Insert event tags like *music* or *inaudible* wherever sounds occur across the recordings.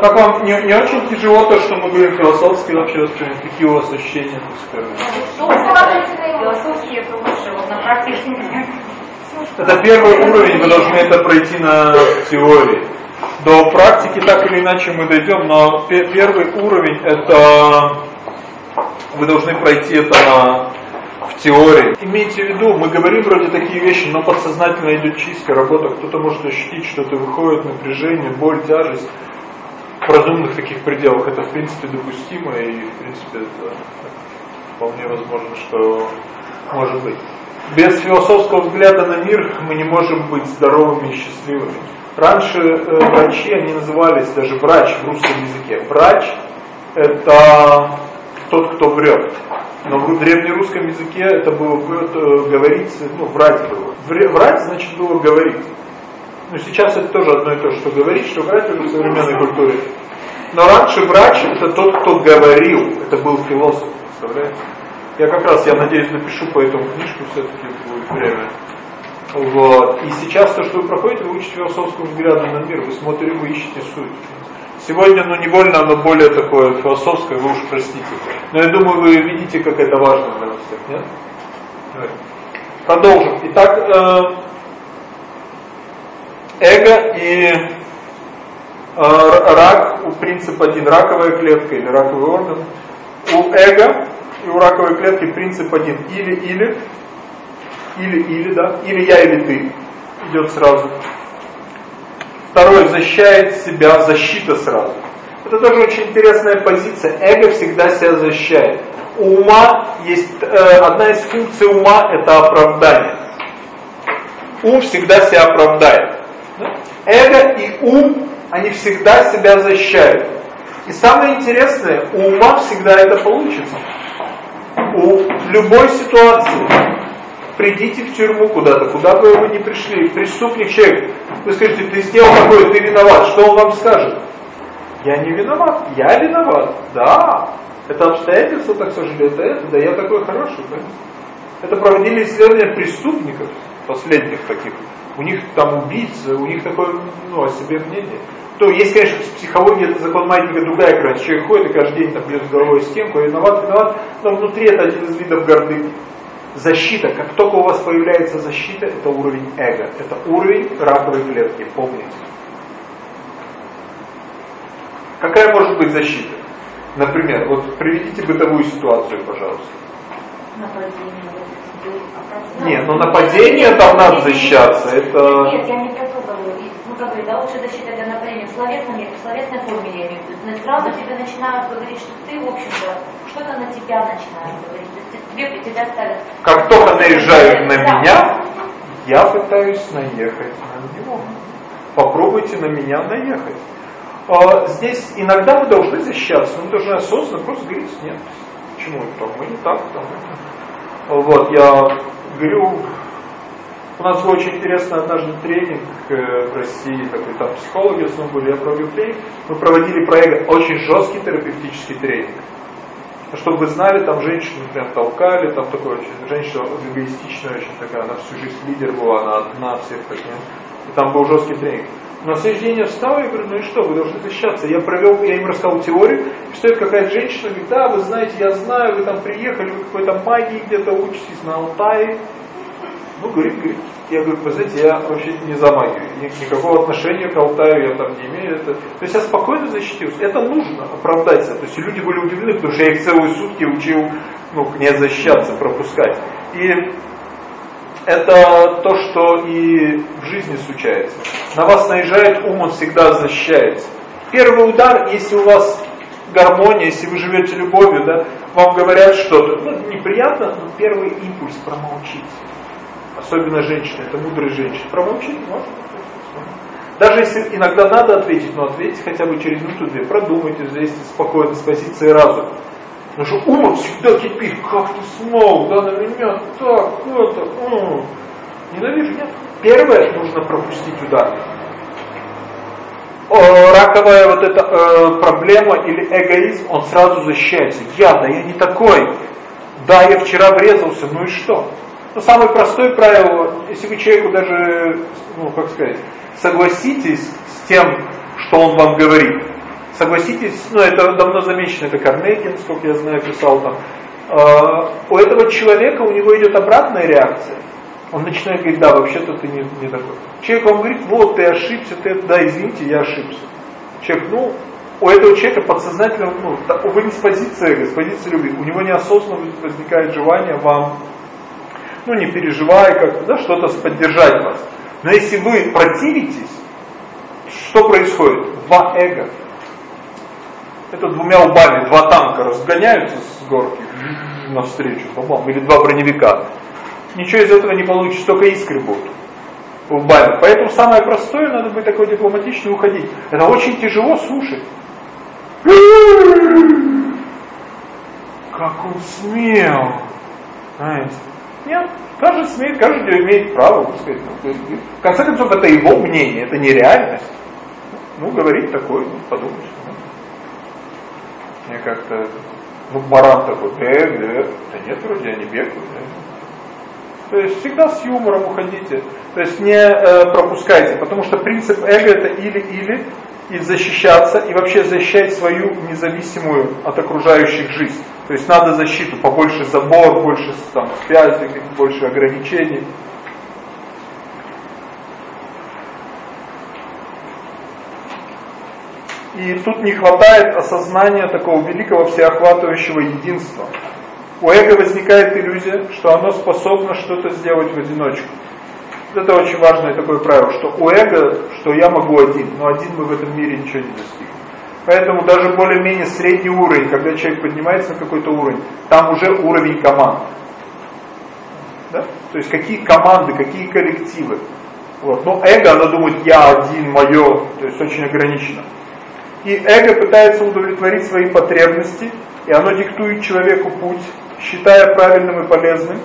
Как вам не, не очень тяжело то, что мы говорим философски вообще, какие у вас ощущения? Философские это лучше, вот на практике. Это первый уровень, вы должны это пройти на теории. До практики так или иначе мы дойдем, но первый уровень это вы должны пройти это на, в теории. Имейте в виду, мы говорим вроде такие вещи, но подсознательно идет чистая работа. Кто-то может ощутить, что-то выходит, напряжение, боль, тяжесть. В разумных таких пределах это в принципе допустимо и в принципе это вполне возможно, что может быть. Без философского взгляда на мир мы не можем быть здоровыми и счастливыми. Раньше э, врачи, они назывались даже врач в русском языке. Врач это тот, кто врет. Но в древнерусском языке это было это, говорить, ну, врать было. Врать значит было говорить. Ну, сейчас это тоже одно и то, что говорить, что уже в современной культуре. Но раньше врач это тот, кто говорил, это был философ, представляете? Я как раз, я надеюсь, напишу по этому книжку все-таки будет время. Вот. И сейчас то, что вы проходите, вы учите философскому взгляду на мир, вы смотрите, вы ищете суть. Сегодня, ну, невольно оно более такое философское, вы уж простите. Но я думаю, вы видите, как это важно для нас всех, нет? Продолжим. Итак, э, эго и э, рак, у принцип один, раковая клетка или раковый орган. У эго и у раковой клетки принцип один, или-или, или-или, да, или я, или ты, идет сразу. Второе, защищает себя, защита сразу. Это тоже очень интересная позиция. Эго всегда себя защищает. У ума есть, э, одна из функций ума это оправдание. Ум всегда себя оправдает. Эго и ум, они всегда себя защищают. И самое интересное, у ума всегда это получится. У любой ситуации придите в тюрьму куда-то, куда бы вы ни пришли, преступник человек, вы скажете, ты сделал такое, ты виноват, что он вам скажет? Я не виноват, я виноват, да, это обстоятельство так сожалеет, это, это, да я такой хороший, понимаете? Это проводили исследования преступников, последних таких, у них там убийцы, у них такое, ну, о себе мнение. То есть, конечно, психология, это закон маятника другая крайность. Человек ходит и каждый день там бьет с головой стенку, виноват, виноват, но внутри это один из видов гордыни. Защита, как только у вас появляется защита, это уровень эго, это уровень раковой клетки, помните. Какая может быть защита? Например, вот приведите бытовую ситуацию, пожалуйста. Нападение. Нет, но ну нападение там надо защищаться. Это... Нет, я не про то говорю. Ну, как да, лучше защита для нападения. В словесном, в словесной форме я имею в виду. Сразу тебе начинают говорить, что ты, в общем-то, что-то на тебя начинают говорить. То есть тебе, тебя ставят... Как только наезжают на меня, я пытаюсь наехать на него. Попробуйте на меня наехать. А, здесь иногда мы должны защищаться, мы должны осознанно просто говорить, нет, почему это мы не так, там, вот, я говорю, у нас был очень интересный однажды тренинг э, в России, такой там психологи в основном были, я проводил тренинг, мы проводили проект, очень жесткий терапевтический тренинг. Чтобы вы знали, там женщину прям толкали, там такой очень, женщина эгоистичная очень такая, она всю жизнь лидер была, она одна всех таких. И там был жесткий тренинг. На следующий день я встал и говорю, ну и что, вы должны защищаться. Я провел, я им рассказал теорию, что это какая-то женщина, говорит, да, вы знаете, я знаю, вы там приехали, вы какой-то магии где-то учитесь на Алтае. Ну, говорит, говорит, я говорю, вы знаете, я вообще не за магию, никакого отношения к Алтаю я там не имею. Это... То есть я спокойно защитился. Это нужно оправдать. То есть люди были удивлены, потому что я их целые сутки учил ну, не защищаться, пропускать. И это то, что и в жизни случается. На вас наезжает ум, он всегда защищается. Первый удар, если у вас гармония, если вы живете любовью, да, вам говорят что-то, ну, неприятно, но первый импульс промолчить. Особенно женщины, это мудрые женщины. Промолчить можно. Даже если иногда надо ответить, но ответьте хотя бы через минуту-две. Продумайте, взвесьте спокойно, с позиции разума. Потому что ум всегда кипит, как ты смог, да, на меня так, это, м ненавижу, нет. Первое, нужно пропустить удар. Раковая вот эта э, проблема или эгоизм, он сразу защищается. Я, да я не такой. Да, я вчера врезался, ну и что? Ну, самое простое правило, если вы человеку даже, ну, как сказать, согласитесь с тем, что он вам говорит, Согласитесь, ну это давно замечено, это Карнеги, насколько я знаю, писал там. Э, у этого человека, у него идет обратная реакция. Он начинает говорить, да, вообще-то ты не, не такой. Человек вам говорит, вот, ты ошибся, ты, да, извините, я ошибся. Человек, ну, у этого человека подсознательно, ну, вы не с позиции с позиции любви. У него неосознанно возникает желание вам, ну, не переживая как-то, да, что-то поддержать вас. Но если вы противитесь, что происходит? Два эго. Это двумя лбами, два танка разгоняются с горки навстречу, или два броневика. Ничего из этого не получится, только искры будут лбами. Поэтому самое простое, надо быть такой дипломатичный уходить. Это очень тяжело слушать. Как он смел. Знаете? Нет, каждый смеет, каждый имеет право, сказать. Ну, в конце концов, это его мнение, это не реальность. Ну, говорить такое, ну, подумаешь. Мне как-то, ну, баран такой, э, э, да нет, вроде они бегают. Да. То есть всегда с юмором уходите. То есть не э, пропускайте, потому что принцип эго это или-или, и защищаться, и вообще защищать свою независимую от окружающих жизнь. То есть надо защиту, побольше забор, больше там, связи, больше ограничений. И тут не хватает осознания такого великого всеохватывающего единства. У эго возникает иллюзия, что оно способно что-то сделать в одиночку. Это очень важное такое правило, что у эго, что я могу один, но один мы в этом мире ничего не достигнем. Поэтому даже более-менее средний уровень, когда человек поднимается на какой-то уровень, там уже уровень команд. Да? То есть какие команды, какие коллективы. Вот. Но эго, оно думает, я один, мое, то есть очень ограничено. И эго пытается удовлетворить свои потребности, и оно диктует человеку путь, считая правильным и полезным,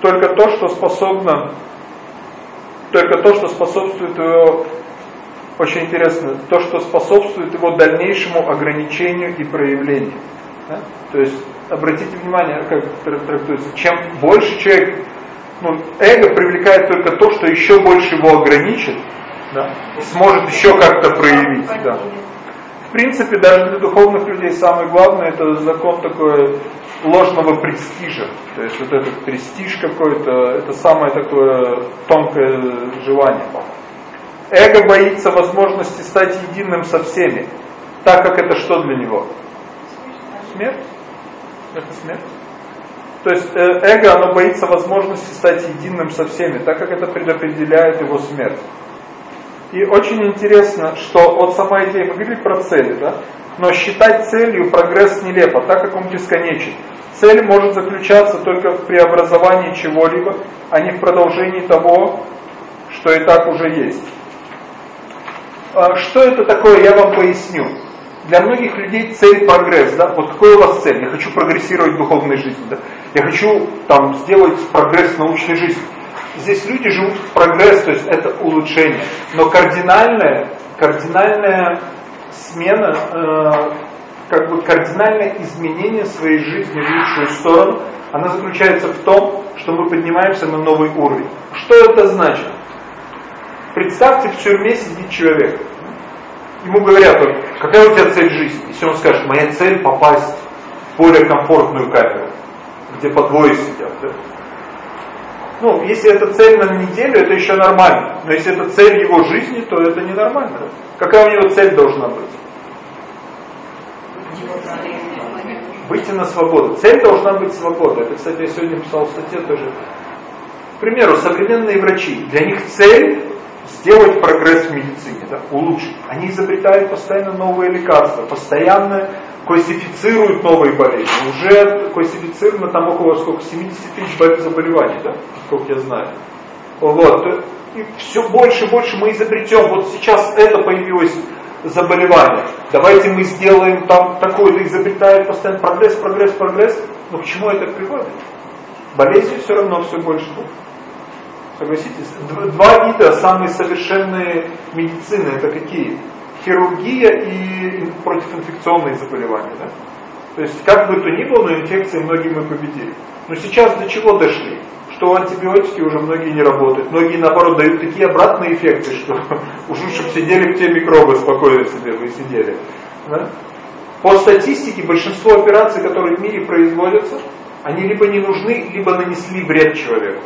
только то, что способно, только то, что способствует его, очень интересно, то, что способствует его дальнейшему ограничению и проявлению. Да? То есть, обратите внимание, как трактуется, чем больше человек, ну, эго привлекает только то, что еще больше его ограничит, да, сможет еще как-то проявить. Да. Принципе, даже для духовных людей самое главное, это закон такой ложного престижа. То есть вот этот престиж какой-то, это самое такое тонкое желание. Эго боится возможности стать единым со всеми, так как это что для него? Смерть. Это смерть. То есть э, эго, оно боится возможности стать единым со всеми, так как это предопределяет его смерть. И очень интересно, что вот сама идея, мы говорили про цели, да? Но считать целью прогресс нелепо, так как он бесконечен. Цель может заключаться только в преобразовании чего-либо, а не в продолжении того, что и так уже есть. А что это такое, я вам поясню. Для многих людей цель прогресс, да? Вот какой у вас цель? Я хочу прогрессировать в духовной жизни, да? Я хочу там сделать прогресс в научной жизни. Здесь люди живут в прогресс, то есть это улучшение. Но кардинальная, кардинальная смена э, как бы кардинальное изменение своей жизни в лучшую сторону, она заключается в том, что мы поднимаемся на новый уровень. Что это значит? Представьте, в тюрьме сидит человек. Ему говорят, какая у тебя цель жизни? Если он скажет, моя цель попасть в более комфортную камеру, где по двое сидят. Да? Ну, если это цель на неделю, это еще нормально. Но если это цель его жизни, то это ненормально. Какая у него цель должна быть? Выйти на свободу. Цель должна быть свобода. Это, кстати, я сегодня писал в статье тоже. К примеру, современные врачи, для них цель сделать прогресс в медицине, да, улучшить. Они изобретают постоянно новые лекарства, постоянно классифицируют новые болезни. Уже классифицировано там около сколько, 70 тысяч заболеваний, да, сколько я знаю. Вот. И все больше и больше мы изобретем. Вот сейчас это появилось заболевания. Давайте мы сделаем там такое, изобретает постоянно прогресс, прогресс, прогресс. Но к чему это приводит? Болезни все равно все больше будут. Согласитесь? Два вида самые совершенные медицины, это какие? Хирургия и противоинфекционные заболевания. Да? То есть, как бы то ни было, но инфекции многие мы победили. Но сейчас до чего дошли? что антибиотики уже многие не работают. Многие, наоборот, дают такие обратные эффекты, что *laughs* уж лучше бы сидели те микробы спокойно себе вы сидели. Да? По статистике, большинство операций, которые в мире производятся, они либо не нужны, либо нанесли вред человеку.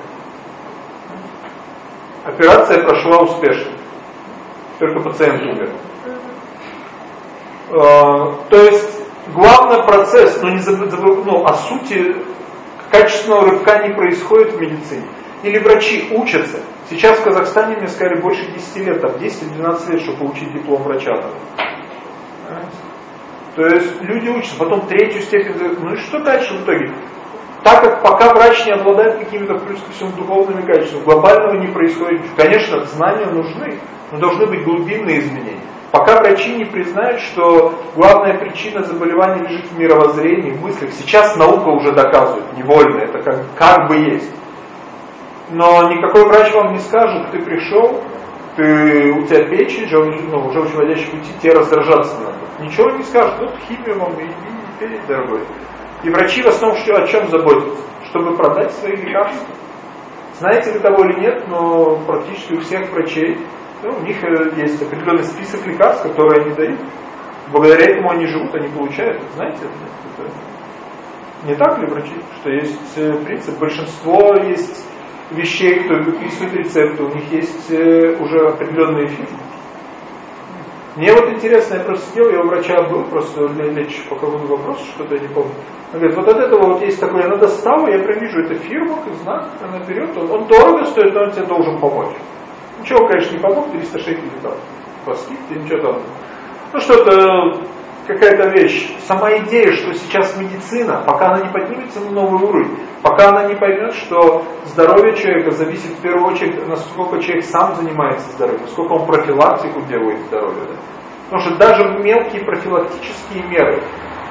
Операция прошла успешно. Только пациент умер. А, то есть, главный процесс, но не забыть, ну, о сути качественного рывка не происходит в медицине. Или врачи учатся. Сейчас в Казахстане, мне сказали, больше 10 лет, там 10-12 лет, чтобы получить диплом врача. Там. То есть люди учатся, потом третью степень, ну и что дальше в итоге? Так как пока врач не обладает какими-то, плюс ко всему, духовными качествами, глобального не происходит. Конечно, знания нужны, но должны быть глубинные изменения. Пока врачи не признают, что главная причина заболевания лежит в мировоззрении, в мыслях. Сейчас наука уже доказывает, невольно, это как, как бы есть. Но никакой врач вам не скажет, ты пришел, ты, у тебя печень, ну, уже желчеводящий пути, тебе раздражаться надо. Ничего не скажут, вот химию вам и, и, и дорогой. И врачи в основном о чем заботятся? Чтобы продать свои лекарства. Знаете вы того или нет, но практически у всех врачей, ну, у них э, есть определенный список лекарств, которые они дают. Благодаря этому они живут, они получают. Знаете это? Не так ли, врачи? Что есть э, принцип, большинство есть вещей, кто выписывает рецепты, у них есть э, уже определенные фильмы. Мне вот интересно, я просто сидел, я у врача был, просто лечь по какому вопрос, что-то я не помню. Он говорит, вот от этого вот есть такое, она достала, я прям вижу, это фирма, знак, она берет, он, он дорого стоит, но он тебе должен помочь. Ничего, конечно, не помог, 300 шекелей там, по скидке, ничего там. Ну что-то какая-то вещь, сама идея, что сейчас медицина, пока она не поднимется на новый уровень, пока она не поймет, что здоровье человека зависит в первую очередь, насколько человек сам занимается здоровьем, насколько он профилактику делает здоровья. Да? Потому что даже мелкие профилактические меры,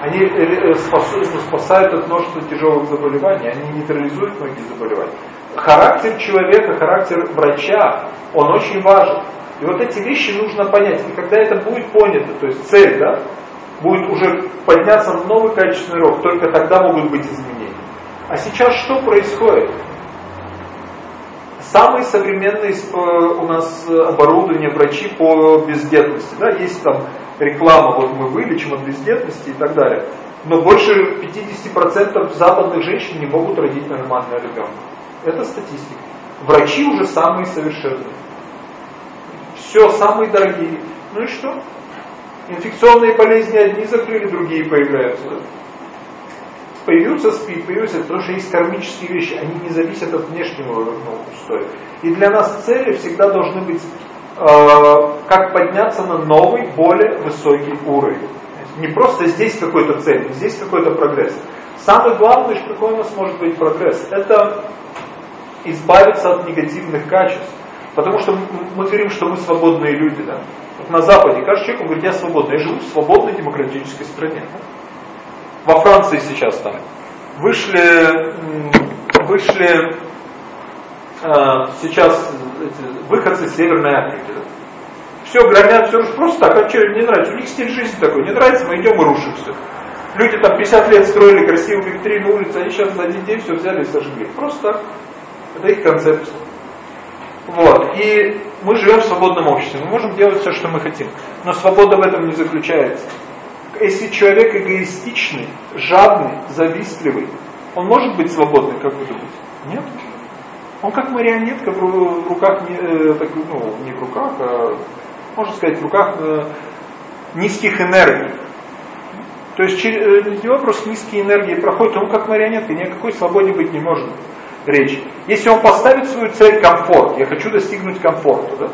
они э, э, спасают от множества тяжелых заболеваний, они нейтрализуют многие заболевания. Характер человека, характер врача, он очень важен. И вот эти вещи нужно понять. И когда это будет понято, то есть цель, да, будет уже подняться новый качественный рог, только тогда могут быть изменения. А сейчас что происходит? Самые современные у нас оборудование врачи по бездетности. Да, есть там реклама, вот мы вылечим от бездетности и так далее. Но больше 50% западных женщин не могут родить нормального ребенка. Это статистика. Врачи уже самые совершенные. Все самые дорогие. Ну и что? Инфекционные болезни одни закрыли, другие появляются. Появился СПИД, появился, потому что есть кармические вещи, они не зависят от внешнего ну, устоя. И для нас цели всегда должны быть, э, как подняться на новый, более высокий уровень. Не просто здесь какой-то цель, здесь какой-то прогресс. Самый главный, что какой у нас может быть прогресс, это избавиться от негативных качеств. Потому что мы говорим, что мы свободные люди. Да? Вот на Западе каждый человек говорит, я свободный, я живу в свободной демократической стране. Во Франции сейчас там вышли, вышли э, сейчас эти, выходцы из Северной Африки. Да? Все громят, все просто так, а что им не нравится? У них стиль жизни такой, не нравится, мы идем и рушим все. Люди там 50 лет строили красивые витрины улицы, они сейчас за один день все взяли и сожгли. Просто так. Это их концепция. Вот. И мы живем в свободном обществе, мы можем делать все, что мы хотим. Но свобода в этом не заключается. Если человек эгоистичный, жадный, завистливый, он может быть свободным, как вы думаете? Нет. Он как марионетка в руках, э, так, ну, не в руках, а, можно сказать, в руках э, низких энергий. То есть через э, него просто низкие энергии проходят, он как марионетка, ни о какой свободе быть не может речь. Если он поставит свою цель комфорт, я хочу достигнуть комфорта, да?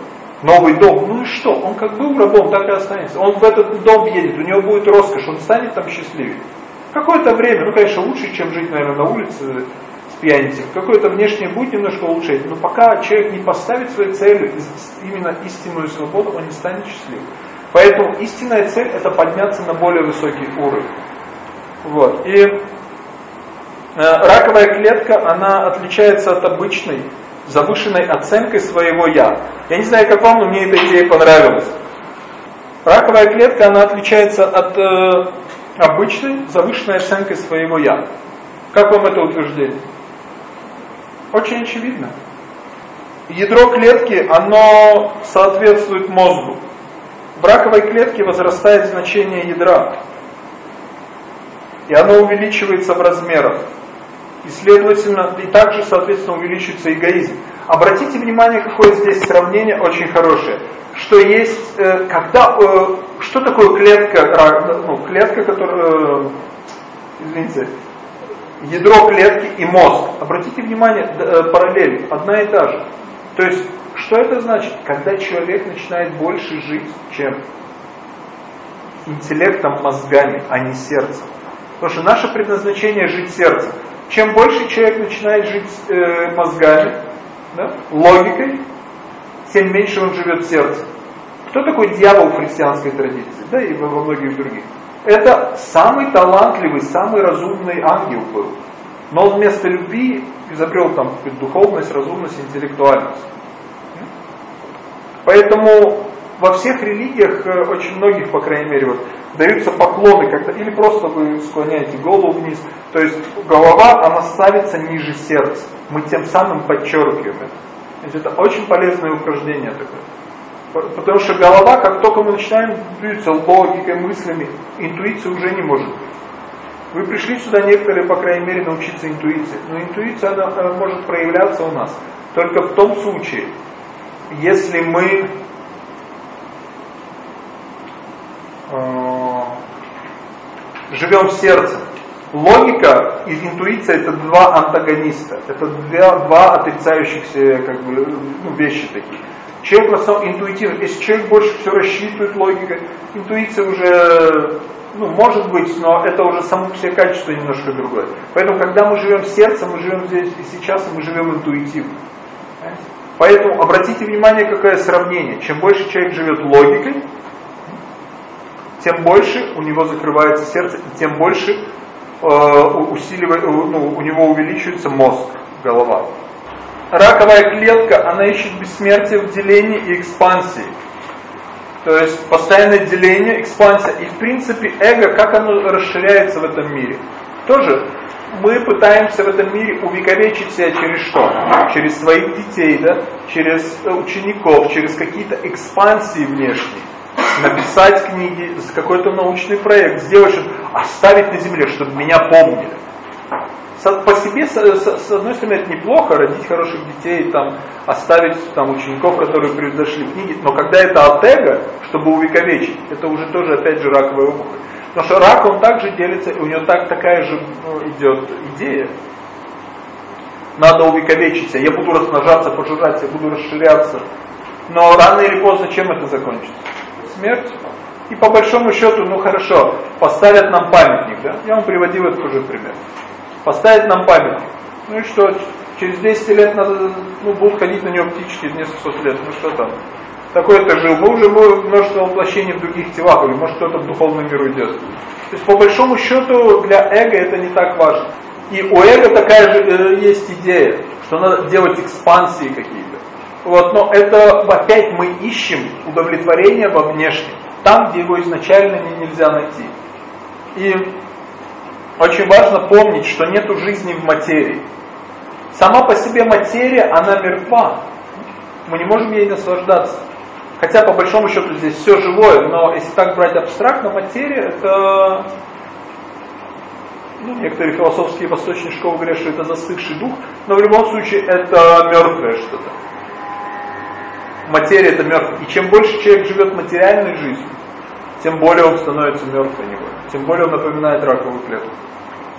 новый дом, ну и что? Он как был рабом, так и останется. Он в этот дом едет, у него будет роскошь, он станет там счастливее. Какое-то время, ну конечно лучше, чем жить, наверное, на улице с пьяницей. Какое-то внешнее будет немножко улучшать, но пока человек не поставит своей целью именно истинную свободу, он не станет счастливым. Поэтому истинная цель это подняться на более высокий уровень. Вот. И раковая клетка, она отличается от обычной завышенной оценкой своего «я». Я не знаю, как вам, но мне эта идея понравилась. Раковая клетка, она отличается от э, обычной завышенной оценкой своего «я». Как вам это утверждение? Очень очевидно. Ядро клетки, оно соответствует мозгу. В раковой клетке возрастает значение ядра. И оно увеличивается в размерах. И следовательно, и также, соответственно, увеличивается эгоизм. Обратите внимание, какое здесь сравнение очень хорошее. Что есть, э, когда, э, что такое клетка, ну, клетка, которая, э, извините, ядро клетки и мозг. Обратите внимание, э, параллель, одна и та же. То есть, что это значит? Когда человек начинает больше жить, чем интеллектом, мозгами, а не сердцем. Потому что наше предназначение жить сердцем. Чем больше человек начинает жить э, мозгами, да, логикой, тем меньше он живет сердцем. Кто такой дьявол в христианской традиции? Да и во многих других. Это самый талантливый, самый разумный ангел был. Но он вместо любви изобрел там духовность, разумность, интеллектуальность. Поэтому во всех религиях, э, очень многих, по крайней мере, вот, даются поклоны, когда, или просто вы склоняете голову вниз. То есть голова, она ставится ниже сердца. Мы тем самым подчеркиваем это. То есть это очень полезное упражнение такое. Потому что голова, как только мы начинаем двигаться логикой, мыслями, интуиция уже не может быть. Вы пришли сюда некоторые, по крайней мере, научиться интуиции. Но интуиция она, она может проявляться у нас только в том случае, если мы живем сердцем. Логика и интуиция это два антагониста, это два, два отрицающихся как бы, ну, вещи такие. Человек в основном интуитивно, если человек больше все рассчитывает логикой, интуиция уже ну, может быть, но это уже само себе качество немножко другое. Поэтому, когда мы живем сердцем, мы живем здесь и сейчас, мы живем интуитивно. Поэтому обратите внимание, какое сравнение. Чем больше человек живет логикой, тем больше у него закрывается сердце, и тем больше э, усиливает, э, ну, у него увеличивается мозг, голова. Раковая клетка, она ищет бессмертие в делении и экспансии. То есть постоянное деление, экспансия. И в принципе эго, как оно расширяется в этом мире. Тоже мы пытаемся в этом мире увековечить себя через что? Через своих детей, да? через учеников, через какие-то экспансии внешние. Написать книги, какой-то научный проект, сделать, чтобы оставить на земле, чтобы меня помнили по себе, с, одной стороны, это неплохо, родить хороших детей, там, оставить там, учеников, которые превзошли книги, но когда это от эго, чтобы увековечить, это уже тоже, опять же, раковая опухоль. Потому что рак, он также делится, у него так, такая же ну, идет идея. Надо увековечить себя, я буду размножаться, пожирать, я буду расширяться. Но рано или поздно чем это закончится? Смерть. И по большому счету, ну хорошо, поставят нам памятник, да? Я вам приводил этот уже пример поставить нам памятник. Ну и что, через 200 лет надо, ну, будут ходить на него птички несколько сот лет, ну что там. Такой-то жил, мы уже множество воплощений в других телах, или может кто-то в духовный мир уйдет. То есть по большому счету для эго это не так важно. И у эго такая же э, есть идея, что надо делать экспансии какие-то. Вот, но это опять мы ищем удовлетворение во внешнем, там, где его изначально не, нельзя найти. И очень важно помнить, что нету жизни в материи. Сама по себе материя, она мертва. Мы не можем ей наслаждаться. Хотя по большому счету здесь все живое, но если так брать абстрактно, материя это... Ну, некоторые философские восточные школы говорят, что это застывший дух, но в любом случае это мертвое что-то. Материя это мертвое. И чем больше человек живет материальной жизнью, тем более он становится мертвой него. Тем более он напоминает раковую клетку.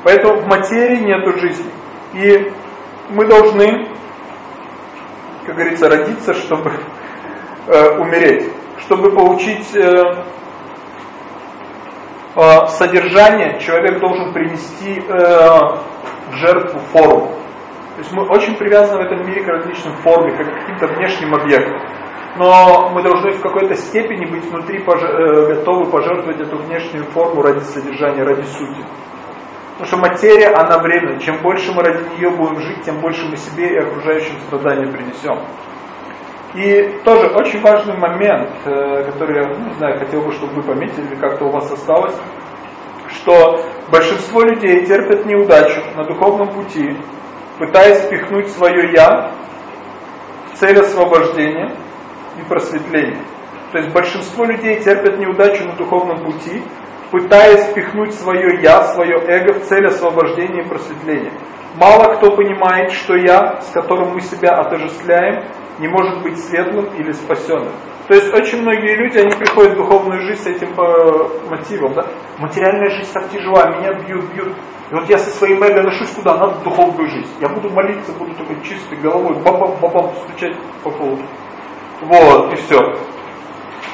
Поэтому в материи нету жизни. И мы должны, как говорится, родиться, чтобы э, умереть. Чтобы получить э, э, содержание, человек должен принести э, в жертву форму. То есть мы очень привязаны в этом мире к различным формам, как к каким-то внешним объектам. Но мы должны в какой-то степени быть внутри пож э, готовы пожертвовать эту внешнюю форму ради содержания, ради сути. Потому что материя, она временная. Чем больше мы ради нее будем жить, тем больше мы себе и окружающим страдания принесем. И тоже очень важный момент, э, который я, ну, не знаю, хотел бы, чтобы вы пометили, или как-то у вас осталось, что большинство людей терпят неудачу на духовном пути пытаясь впихнуть свое «я» в цель освобождения и просветления. То есть большинство людей терпят неудачу на духовном пути, пытаясь впихнуть свое «я», свое эго в цель освобождения и просветления. Мало кто понимает, что «я», с которым мы себя отождествляем, не может быть светлым или спасенным. То есть очень многие люди, они приходят в духовную жизнь с этим э, мотивом. Да? Материальная жизнь так тяжела, меня бьют, бьют. И вот я со своим эго ношусь куда? Надо духовную жизнь. Я буду молиться, буду такой чистой головой, бабам стучать по полу. Вот, и все.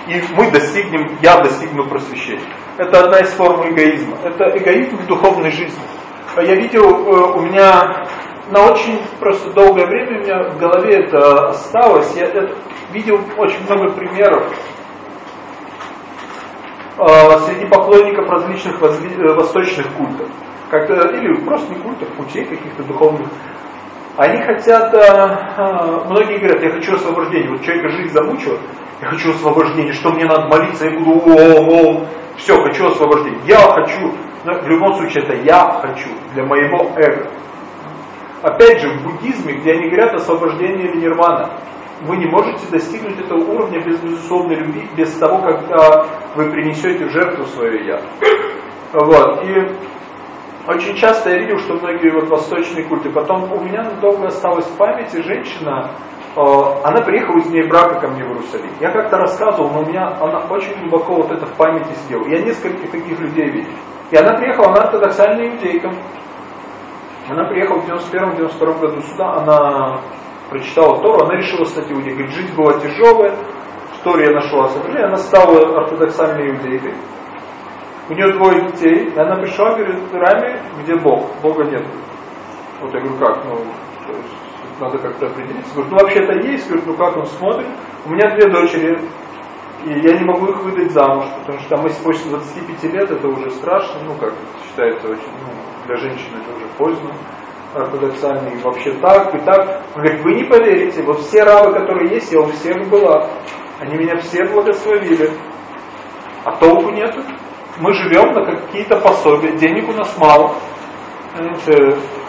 И мы достигнем, я достигну просвещения. Это одна из форм эгоизма. Это эгоизм в духовной жизни. Я видел, э, у меня на очень просто долгое время у меня в голове это осталось. Я это, видел очень много примеров э, среди поклонников различных э, восточных культов. Как или просто не культов, путей каких-то духовных. Они хотят, многие говорят, я хочу освобождения. Вот человека жизнь замучила, я хочу освобождения. Что мне надо молиться, я буду о, о, все, хочу освобождения. Я хочу, в любом случае это я хочу для моего эго. Опять же, в буддизме, где они говорят освобождение или нирвана, вы не можете достигнуть этого уровня без безусловной любви, без того, когда вы принесете жертву свое «я». Вот. И очень часто я видел, что многие вот восточные культы, потом у меня долго осталась в памяти женщина, э, она приехала из ней брака ко мне в Иерусалим. Я как-то рассказывал, но у меня она очень глубоко вот это в памяти сделала. Я нескольких таких людей видел. И она приехала, она ортодоксальная иудейка. Она приехала в 91-92 году сюда, она прочитала Тору, она решила стать иудеей. Говорит, жизнь была тяжелая, в Торе я нашла освобождение, она стала ортодоксальной иудейкой. У нее двое детей, и она пришла, говорит, Рами, где Бог? Бога нет. Вот я говорю, как? Ну, надо как-то определиться. Говорит, ну вообще-то есть, говорит, ну как он смотрит? У меня две дочери, и я не могу их выдать замуж, потому что там, если после 25 лет, это уже страшно, ну как считается очень, ну, для женщины это уже поздно, ортодоксально, и вообще так, и так. Он говорит, вы не поверите, вот все рабы, которые есть, я у всех была. Они меня все благословили. А толку нету. Мы живем на какие-то пособия, денег у нас мало.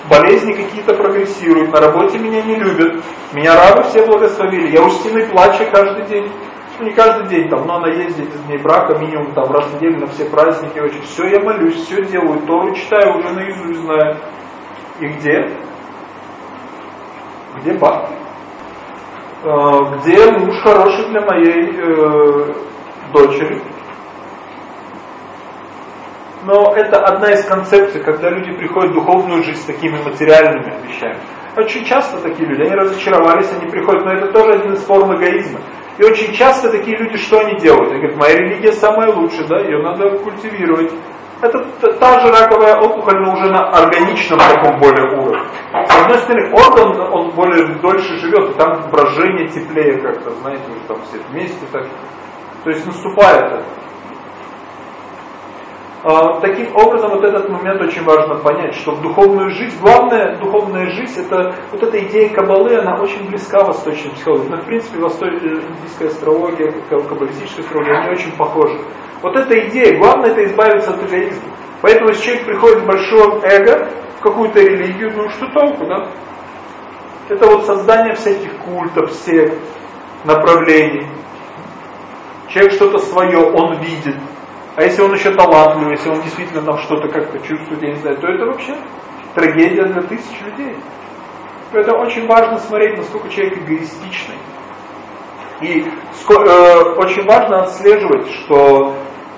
Болезни какие-то прогрессируют, на работе меня не любят. Меня рабы все благословили. Я у стены плачу каждый день. Ну, не каждый день, там, но она ездит из дней брака, минимум там раз в неделю на все праздники. Очень. Все я молюсь, все делаю, Тору читаю, уже наизусть знаю. И где? Где бабки? Э, где муж хороший для моей э, дочери? Но это одна из концепций, когда люди приходят в духовную жизнь с такими материальными вещами. Очень часто такие люди, они разочаровались, они приходят, но это тоже один из форм эгоизма. И очень часто такие люди, что они делают? Они говорят, моя религия самая лучшая, да, ее надо культивировать. Это та же раковая опухоль, но уже на органичном таком более уровне. С одной стороны, орган, он более дольше живет, и там брожение теплее как-то, знаете, уже там все вместе так. То есть наступает это. А, таким образом, вот этот момент очень важно понять, что в духовную жизнь, главная духовная жизнь, это вот эта идея Кабалы, она очень близка восточной психологии. Но, в принципе, восточная индийская астрология, каббалистическая астрология, они очень похожи. Вот эта идея, главное это избавиться от эгоизма. Поэтому, если человек приходит с большого эго в какую-то религию, ну что толку, да? Это вот создание всяких культов, сект, направлений. Человек что-то свое, он видит. А если он еще талантливый, если он действительно там что-то как-то чувствует, я не знаю, то это вообще трагедия для тысяч людей. Поэтому очень важно смотреть, насколько человек эгоистичный. И э, очень важно отслеживать, что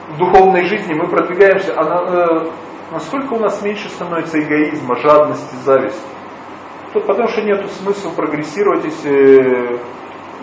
в духовной жизни мы продвигаемся, а э, насколько у нас меньше становится эгоизма, жадности, зависти. Потому что нету смысла прогрессировать, если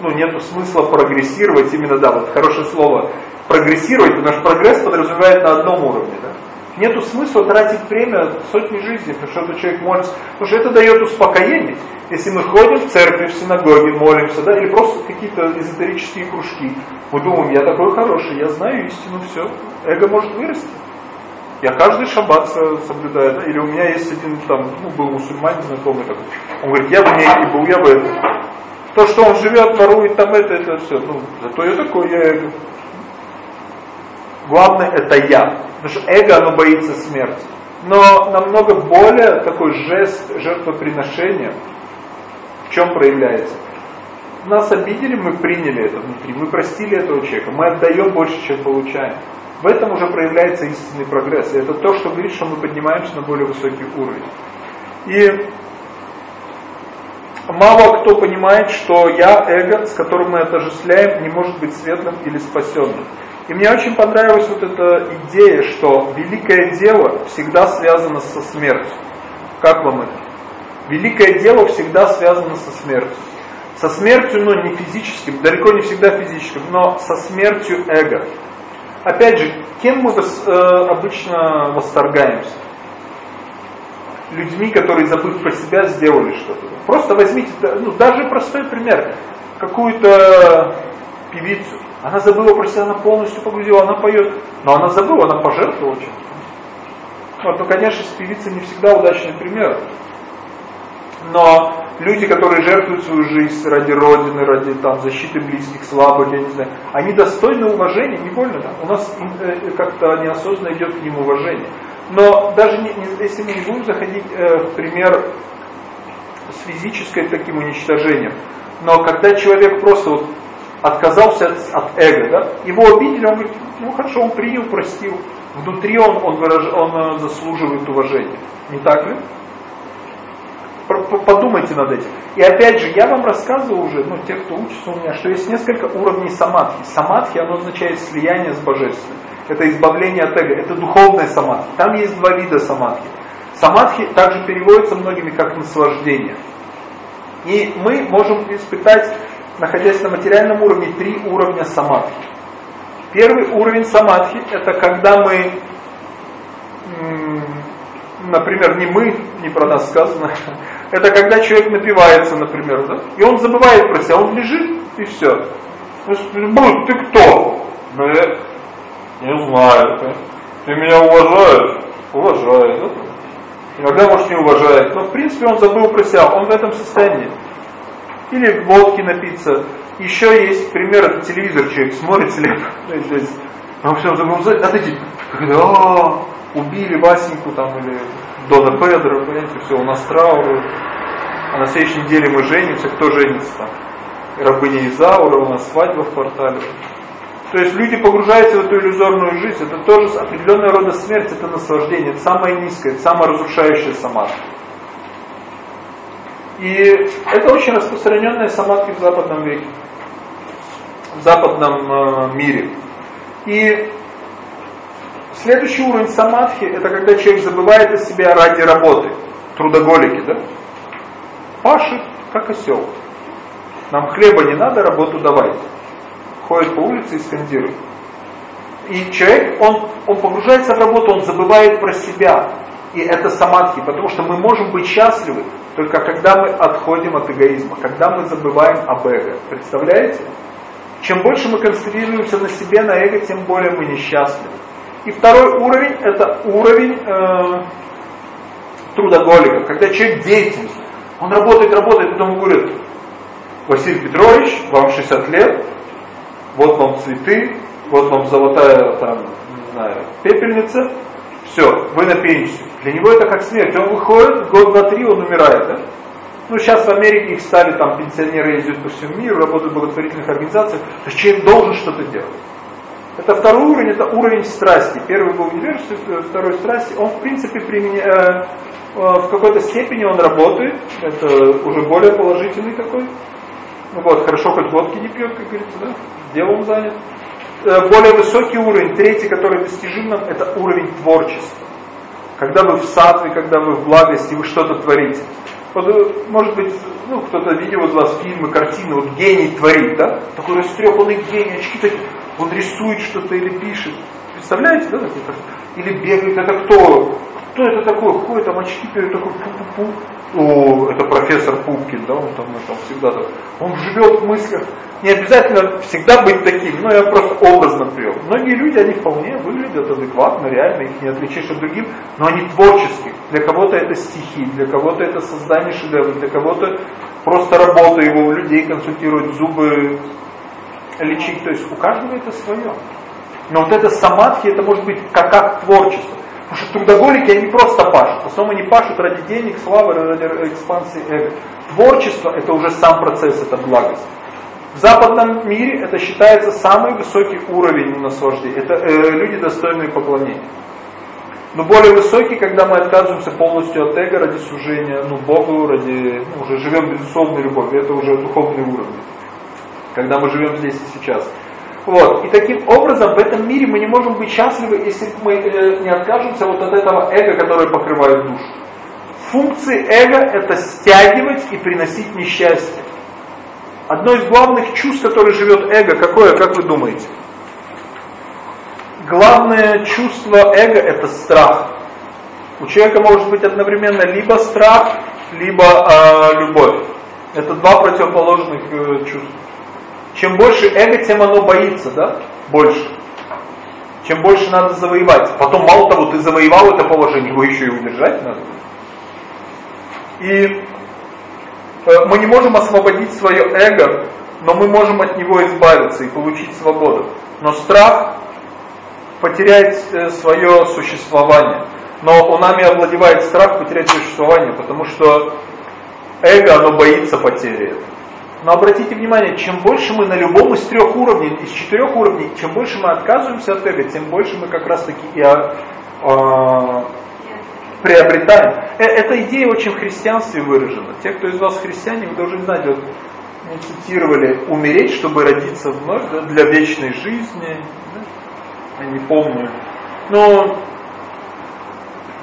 ну, нету смысла прогрессировать именно, да, вот хорошее слово, прогрессировать, потому что прогресс подразумевает на одном уровне. Да? Нету смысла тратить время сотни жизней, потому что этот человек молится, потому что это дает успокоение. Если мы ходим в церковь, в синагоге, молимся, да, или просто какие-то эзотерические кружки, мы думаем, я такой хороший, я знаю истину, все, эго может вырасти. Я каждый шаббат соблюдаю, да? или у меня есть один там, ну, был мусульманин знакомый такой, он говорит, я бы не был, я бы то, что он живет, ворует там это, это все, ну, зато я такой, я эго. Главное это я. Потому что эго, оно боится смерти. Но намного более такой жест жертвоприношения в чем проявляется? Нас обидели, мы приняли это внутри, мы простили этого человека, мы отдаем больше, чем получаем. В этом уже проявляется истинный прогресс. И это то, что говорит, что мы поднимаемся на более высокий уровень. И мало кто понимает, что я, эго, с которым мы отождествляем, не может быть светлым или спасенным. И мне очень понравилась вот эта идея, что великое дело всегда связано со смертью. Как вам это? Великое дело всегда связано со смертью. Со смертью, но не физическим, далеко не всегда физическим, но со смертью эго. Опять же, кем мы э, обычно восторгаемся? Людьми, которые, забыв про себя, сделали что-то. Просто возьмите, ну, даже простой пример. Какую-то певицу. Она забыла про себя, она полностью погрузила, она поет. Но она забыла, она пожертвовала чем-то. Вот, ну, конечно, с певицей не всегда удачный пример. Но люди, которые жертвуют свою жизнь ради Родины, ради там, защиты близких, слабых, я не знаю, они достойны уважения, не больно, да? У нас э, как-то неосознанно идет к ним уважение. Но даже не, если мы не будем заходить э, в пример с физической таким уничтожением, но когда человек просто вот отказался от, от эго, да, его обидели, он говорит, ну хорошо, он принял, простил. Внутри он, он, выраж, он э, заслуживает уважения. Не так ли? Подумайте над этим. И опять же, я вам рассказывал уже, ну, те, кто учится у меня, что есть несколько уровней самадхи. Самадхи, оно означает слияние с божественным. Это избавление от эго, это духовная самадхи. Там есть два вида самадхи. Самадхи также переводится многими как наслаждение. И мы можем испытать, находясь на материальном уровне, три уровня самадхи. Первый уровень самадхи, это когда мы например, не мы, не про нас сказано, *laughs* это когда человек напивается, например, да, и он забывает про себя, он лежит и все. Будет, ты кто? Ну, я не знаю, ты, ты меня уважаешь? Уважаю, да? Иногда, может, не уважает, но в принципе он забыл про себя, он в этом состоянии. Или водки напиться. Еще есть пример, это телевизор, человек смотрит слепо, *laughs* он все забыл, отойди, а, убили Васеньку там или Дона Педро, понимаете, все, у нас траур, а на следующей неделе мы женимся, кто женится там? Рабыня Изаура, у нас свадьба в квартале. То есть люди погружаются в эту иллюзорную жизнь, это тоже определенная рода смерть, это наслаждение, это самое низкое, это самое разрушающее самадхи. И это очень распространенная самадхи в западном веке, в западном э, мире. И Следующий уровень самадхи, это когда человек забывает о себе ради работы. Трудоголики, да? Пашет, как осел. Нам хлеба не надо, работу давайте. Ходит по улице и скандирует. И человек, он, он погружается в работу, он забывает про себя. И это самадхи, потому что мы можем быть счастливы только когда мы отходим от эгоизма, когда мы забываем об эго. Представляете? Чем больше мы концентрируемся на себе, на эго, тем более мы несчастливы. И второй уровень, это уровень э, трудоголика, когда человек деятельный. Он работает, работает, потом говорит, Василий Петрович, вам 60 лет, вот вам цветы, вот вам золотая, там, не знаю, пепельница, все, вы на пенсию. Для него это как смерть. Он выходит, год, два, три, он умирает, да? Ну, сейчас в Америке их стали, там, пенсионеры ездят по всему миру, работают в благотворительных организациях. То есть человек должен что-то делать. Это второй уровень, это уровень страсти. Первый был университет, второй страсти. Он в принципе применя... Э, э, в какой-то степени он работает. Это уже более положительный такой. Ну вот, хорошо хоть водки не пьет, как говорится, да? Делом занят. Э, более высокий уровень, третий, который достижим нам, это уровень творчества. Когда вы в сатве, когда вы в благости, вы что-то творите. Вот, может быть, ну, кто-то видел из вас фильмы, картины, вот гений творит, да? Такой растрепанный гений, очки такие он рисует что-то или пишет. Представляете, да? Или бегает, это кто? Кто это такой? Ходит, там очки перед такой пу-пу-пу. О, это профессор Пупкин, да, он там, там всегда так. Он живет в мыслях. Не обязательно всегда быть таким, но я просто образно привел. Многие люди, они вполне выглядят адекватно, реально, их не отличишь от других, но они творческие. Для кого-то это стихи, для кого-то это создание шедевра, для кого-то просто работа его, людей консультировать, зубы лечить. То есть у каждого это свое. Но вот это самадхи, это может быть как, как творчество. Потому что трудоголики, они просто пашут. В основном они пашут ради денег, славы, ради экспансии эго. Творчество – это уже сам процесс, это благость. В западном мире это считается самый высокий уровень наслаждения. Это э, люди, достойные поклонения. Но более высокий, когда мы отказываемся полностью от эго ради служения ну, Богу, ради, ну, уже живем безусловной любовью. Это уже духовный уровень. Когда мы живем здесь и сейчас. Вот. И таким образом в этом мире мы не можем быть счастливы, если мы э, не откажемся вот от этого эго, которое покрывает душу. Функции эго это стягивать и приносить несчастье. Одно из главных чувств, которое живет эго, какое, как вы думаете? Главное чувство эго это страх. У человека может быть одновременно либо страх, либо э, любовь. Это два противоположных э, чувства. Чем больше эго, тем оно боится, да? Больше. Чем больше надо завоевать. Потом, мало того, ты завоевал это положение, его еще и удержать надо. И э, мы не можем освободить свое эго, но мы можем от него избавиться и получить свободу. Но страх потеряет э, свое существование. Но у нами овладевает страх потерять существование, потому что эго, оно боится потери этого. Но обратите внимание, чем больше мы на любом из трех уровней, из четырех уровней, чем больше мы отказываемся от эго, тем больше мы как раз таки и а, а, приобретаем. Э, эта идея очень в христианстве выражена. Те, кто из вас христиане, вы должны знать, вот мы цитировали «умереть, чтобы родиться вновь да, для вечной жизни». Да? Я не помню. Но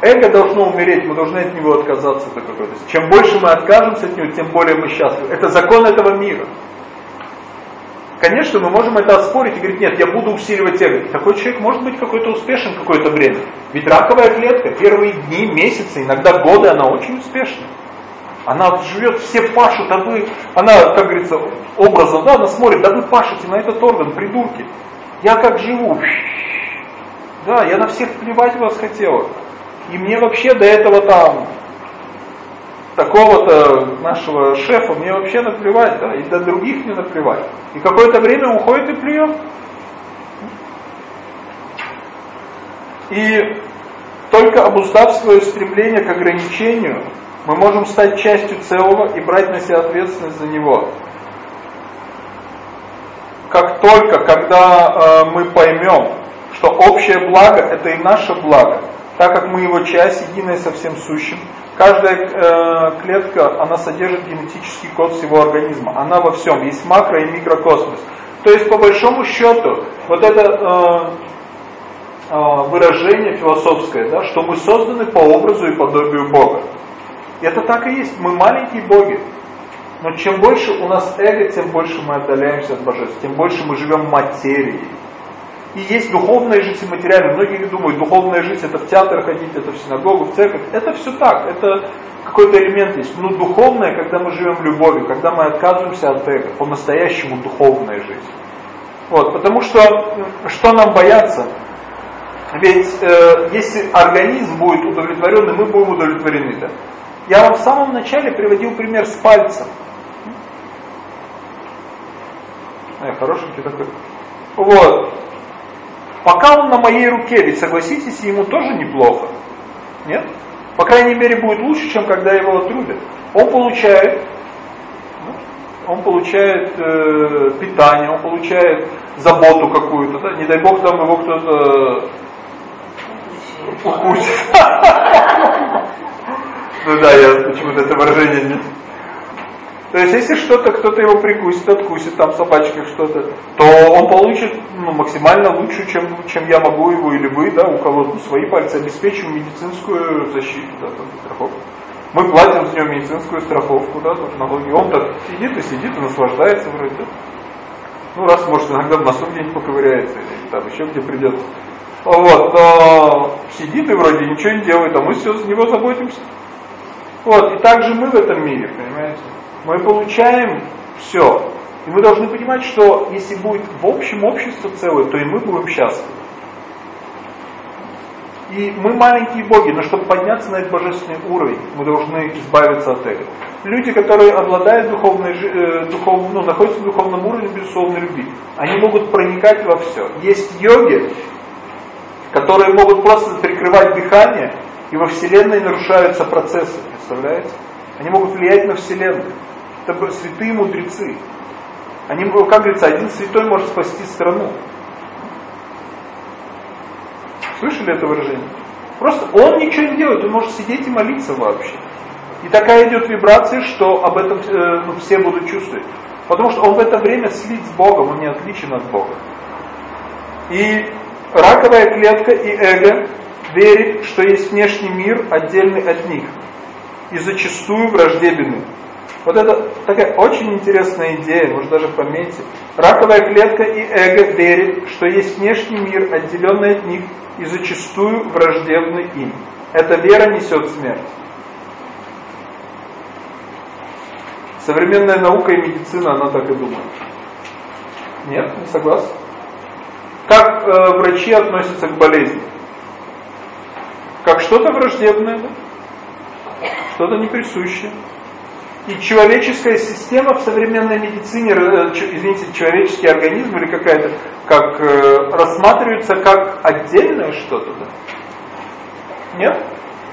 Эго должно умереть, мы должны от него отказаться. Чем больше мы откажемся от него, тем более мы счастливы. Это закон этого мира. Конечно, мы можем это оспорить и говорить, нет, я буду усиливать эго. Такой человек может быть какой-то успешен какое-то время. Ведь раковая клетка, первые дни, месяцы, иногда годы, она очень успешна. Она живет, все пашут, а вы, она, как говорится, образом, да, она смотрит, да вы пашете на этот орган, придурки. Я как живу, да, я на всех плевать вас хотела. И мне вообще до этого там такого-то нашего шефа мне вообще наплевать, да, и до других не наплевать. И какое-то время уходит и плюет. И только обуздав свое стремление к ограничению, мы можем стать частью целого и брать на себя ответственность за него. Как только, когда э, мы поймем, что общее благо – это и наше благо, так как мы его часть, единая со всем сущим. Каждая э, клетка, она содержит генетический код всего организма. Она во всем. Есть макро- и микрокосмос. То есть, по большому счету, вот это э, э, выражение философское, да, что мы созданы по образу и подобию Бога. Это так и есть. Мы маленькие боги. Но чем больше у нас эго, тем больше мы отдаляемся от божества, тем больше мы живем материей. И есть духовная жизнь и материальная. Многие думают, духовная жизнь это в театр ходить, это в синагогу, в церковь. Это все так, это какой-то элемент есть. Но духовное, когда мы живем в любови, когда мы отказываемся от эго, по-настоящему духовная жизнь. Вот, потому что, что нам бояться? Ведь э, если организм будет удовлетворенный, мы будем удовлетворены. Да? Я вам в самом начале приводил пример с пальцем. Э, хорошенький такой. Вот. Пока он на моей руке, ведь согласитесь, ему тоже неплохо. Нет? По крайней мере, будет лучше, чем когда его отрубят. Он получает, ну, он получает э, питание, он получает заботу какую-то, да? не дай бог там его кто-то укусит. *laughs* Ну да, я почему-то это выражение не то есть, если что-то, кто-то его прикусит, откусит, там собачка что-то, то он получит ну, максимально лучше, чем, чем я могу его или вы, да, у кого ну, свои пальцы, обеспечим медицинскую защиту, да, там, страховку. Мы платим с него медицинскую страховку, да, там, налоги. Он так сидит и сидит и наслаждается вроде. Ну, раз, может, иногда в носу где-нибудь поковыряется, или там еще где придет. Вот, но сидит и вроде ничего не делает, а мы все за него заботимся. Вот, и также мы в этом мире, понимаете мы получаем все. И мы должны понимать, что если будет в общем общество целое, то и мы будем счастливы. И мы маленькие боги, но чтобы подняться на этот божественный уровень, мы должны избавиться от этого. Люди, которые обладают духовной, э, духов, ну, находятся в духовном уровне безусловной любви, они могут проникать во все. Есть йоги, которые могут просто прикрывать дыхание, и во Вселенной нарушаются процессы, представляете? Они могут влиять на Вселенную. Это святые мудрецы. Они, как говорится, один святой может спасти страну. Слышали это выражение? Просто он ничего не делает, он может сидеть и молиться вообще. И такая идет вибрация, что об этом э, ну, все будут чувствовать. Потому что он в это время слит с Богом, он не отличен от Бога. И раковая клетка и эго верит, что есть внешний мир, отдельный от них. И зачастую враждебен Вот это такая очень интересная идея, может даже пометить. Раковая клетка и эго верит, что есть внешний мир, отделенный от них, и зачастую враждебный им. Эта вера несет смерть. Современная наука и медицина, она так и думает. Нет, не согласен? Как э, врачи относятся к болезни? Как что-то враждебное, что-то неприсущее. И человеческая система в современной медицине, э, извините, человеческий организм или какая-то, как э, рассматривается как отдельное что-то, да? Нет?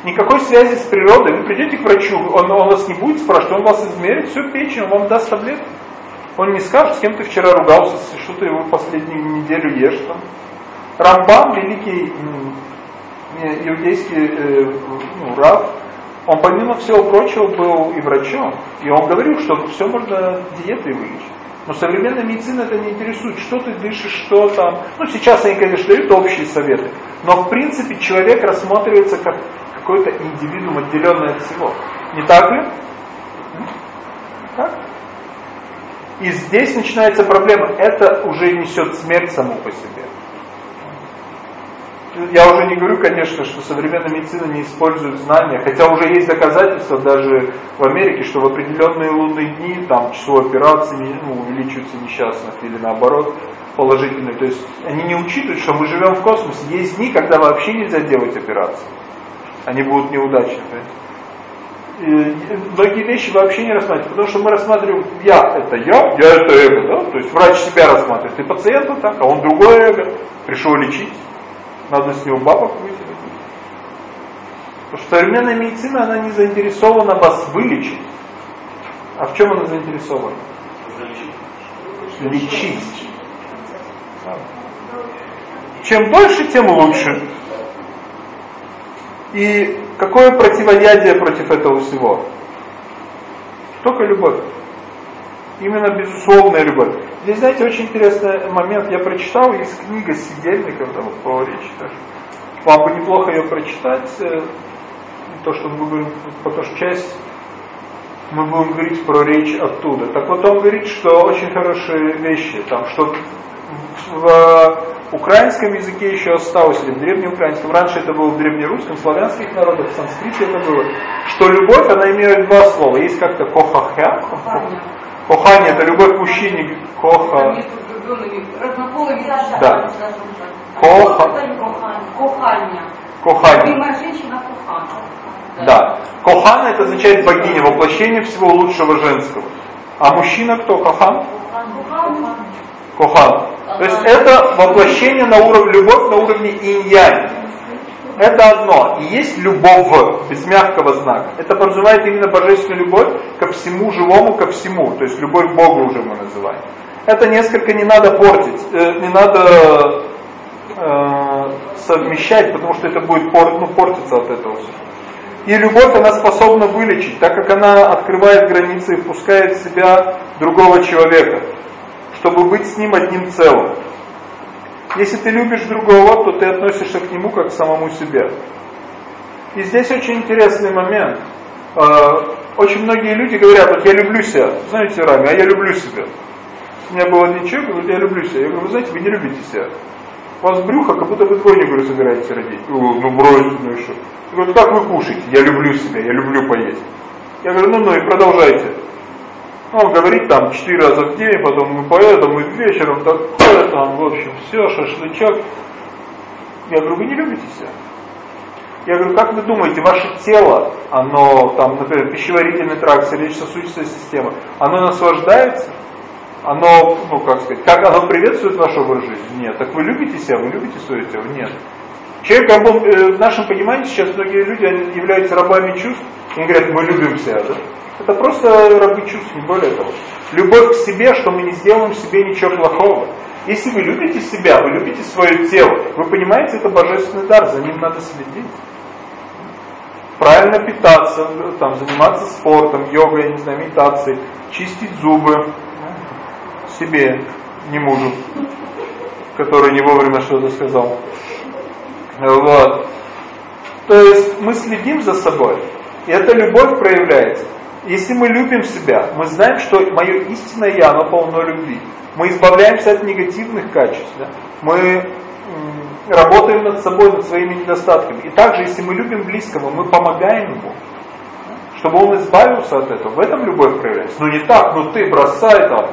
Никакой связи с природой. Вы придете к врачу, он, он вас не будет спрашивать, он вас измерит, все печень, он вам даст таблетку. Он не скажет, с кем ты вчера ругался, что ты его последнюю неделю ешь там. Рамбам, великий иудейский э, ну, раб, он помимо всего прочего был и врачом. И он говорил, что все можно диетой вылечить. Но современная медицина это не интересует, что ты дышишь, что там. Ну, сейчас они, конечно, дают общие советы. Но, в принципе, человек рассматривается как какой-то индивидуум, отделенный от всего. Не так ли? Так? И здесь начинается проблема. Это уже несет смерть саму по себе. Я уже не говорю, конечно, что современная медицина не использует знания, хотя уже есть доказательства даже в Америке, что в определенные лунные дни там число операций ну, увеличивается несчастных или наоборот положительные. То есть они не учитывают, что мы живем в космосе. Есть дни, когда вообще нельзя делать операции. Они будут неудачны. Понимаете? многие вещи вообще не рассматривать, потому что мы рассматриваем я это я, я это эго, да? то есть врач себя рассматривает, и пациента так, а он другое эго, пришел лечить, надо с него бабок выделить. Потому что современная медицина, она не заинтересована вас вылечить. А в чем она заинтересована? Лечить. Чем дольше, тем лучше. И какое противоядие против этого всего? Только любовь. Именно безусловная любовь. Здесь, знаете, очень интересный момент. Я прочитал, есть книга Сидельников, там, по речи даже. Вам бы неплохо ее прочитать. Э, то, что мы будем, потому что часть мы будем говорить про речь оттуда. Так вот он говорит, что очень хорошие вещи, там, что в украинском языке еще осталось, или в древнеукраинском, раньше это было в древнерусском, славянских народах, в санскрите это было, что любовь, она имеет два слова. Есть как-то кохахя, кохание, это любовь к мужчине, коха. Да. Коха. Кохание. Кохание. женщина Да. Кохана это означает богиня, воплощение всего лучшего женского. А мужчина кто? Кохан? Кохан. То есть это воплощение на уровне, любовь на уровне инь-янь. Это одно. И есть любовь, без мягкого знака. Это подразумевает именно божественную любовь ко всему живому, ко всему. То есть любовь к Богу уже мы называем. Это несколько не надо портить, э, не надо э, совмещать, потому что это будет пор, ну, портиться от этого всего. И любовь, она способна вылечить, так как она открывает границы и впускает в себя другого человека чтобы быть с ним одним целым. Если ты любишь другого, то ты относишься к нему как к самому себе. И здесь очень интересный момент. А, очень многие люди говорят, вот я люблю себя. Знаете, Рами, а я люблю себя. У меня был один человек, говорит, я люблю себя. Я говорю, вы знаете, вы не любите себя. У вас брюхо, как будто вы двойню, говорю, собираетесь родить. Ну, брось, ну и что? Я говорю, как вы кушаете? Я люблю себя, я люблю поесть. Я говорю, ну, ну и продолжайте. Он говорит там четыре раза в день, потом мы поэтому и вечером такое там, в общем, все, шашлычок. Я говорю, вы не любите себя? Я говорю, как вы думаете, ваше тело, оно там, например, пищеварительный тракт, сердечно-сосудистая система, оно наслаждается? Оно, ну как сказать, как оно приветствует ваш образ жизни? Нет. Так вы любите себя, вы любите свое тело? Нет. Человек рабом, э, в нашем понимании сейчас многие люди являются рабами чувств, и говорят, мы любим себя, да? Это просто рабы чувств, не более того. Любовь к себе, что мы не сделаем себе ничего плохого. Если вы любите себя, вы любите свое тело, вы понимаете, это божественный дар, за ним надо следить. Правильно питаться, там, заниматься спортом, йогой, я не знаю, медитацией, чистить зубы себе, не мужу, который не вовремя что-то сказал. Вот. То есть мы следим за собой, и эта любовь проявляется. Если мы любим себя, мы знаем, что мое истинное Я, оно полно любви. Мы избавляемся от негативных качеств. Да? Мы работаем над собой, над своими недостатками. И также, если мы любим близкого, мы помогаем ему, чтобы он избавился от этого. В этом любовь проявляется. Ну не так, ну ты бросай там.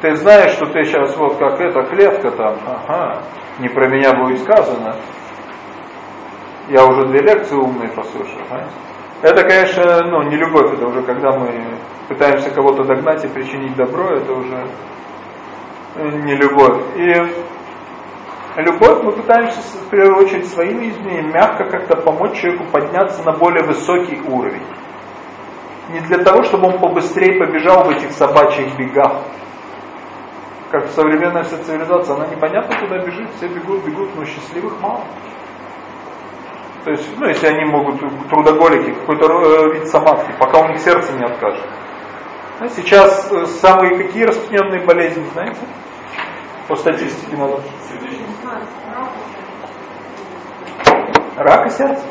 Ты знаешь, что ты сейчас вот как эта клетка там, ага, не про меня будет сказано. Я уже две лекции умные послушал, понимаете? Это, конечно, ну, не любовь, это уже когда мы пытаемся кого-то догнать и причинить добро, это уже э, не любовь. И любовь мы пытаемся, в первую очередь, своими изменениями мягко как-то помочь человеку подняться на более высокий уровень. Не для того, чтобы он побыстрее побежал в этих собачьих бегах. Как современная вся цивилизация, она непонятно куда бежит, все бегут, бегут, но счастливых мало. То есть, ну, если они могут, трудоголики, какой-то э, вид самадхи, пока у них сердце не откажет. А сейчас э, самые какие распространенные болезни, знаете? По статистике надо. Рак и сердце.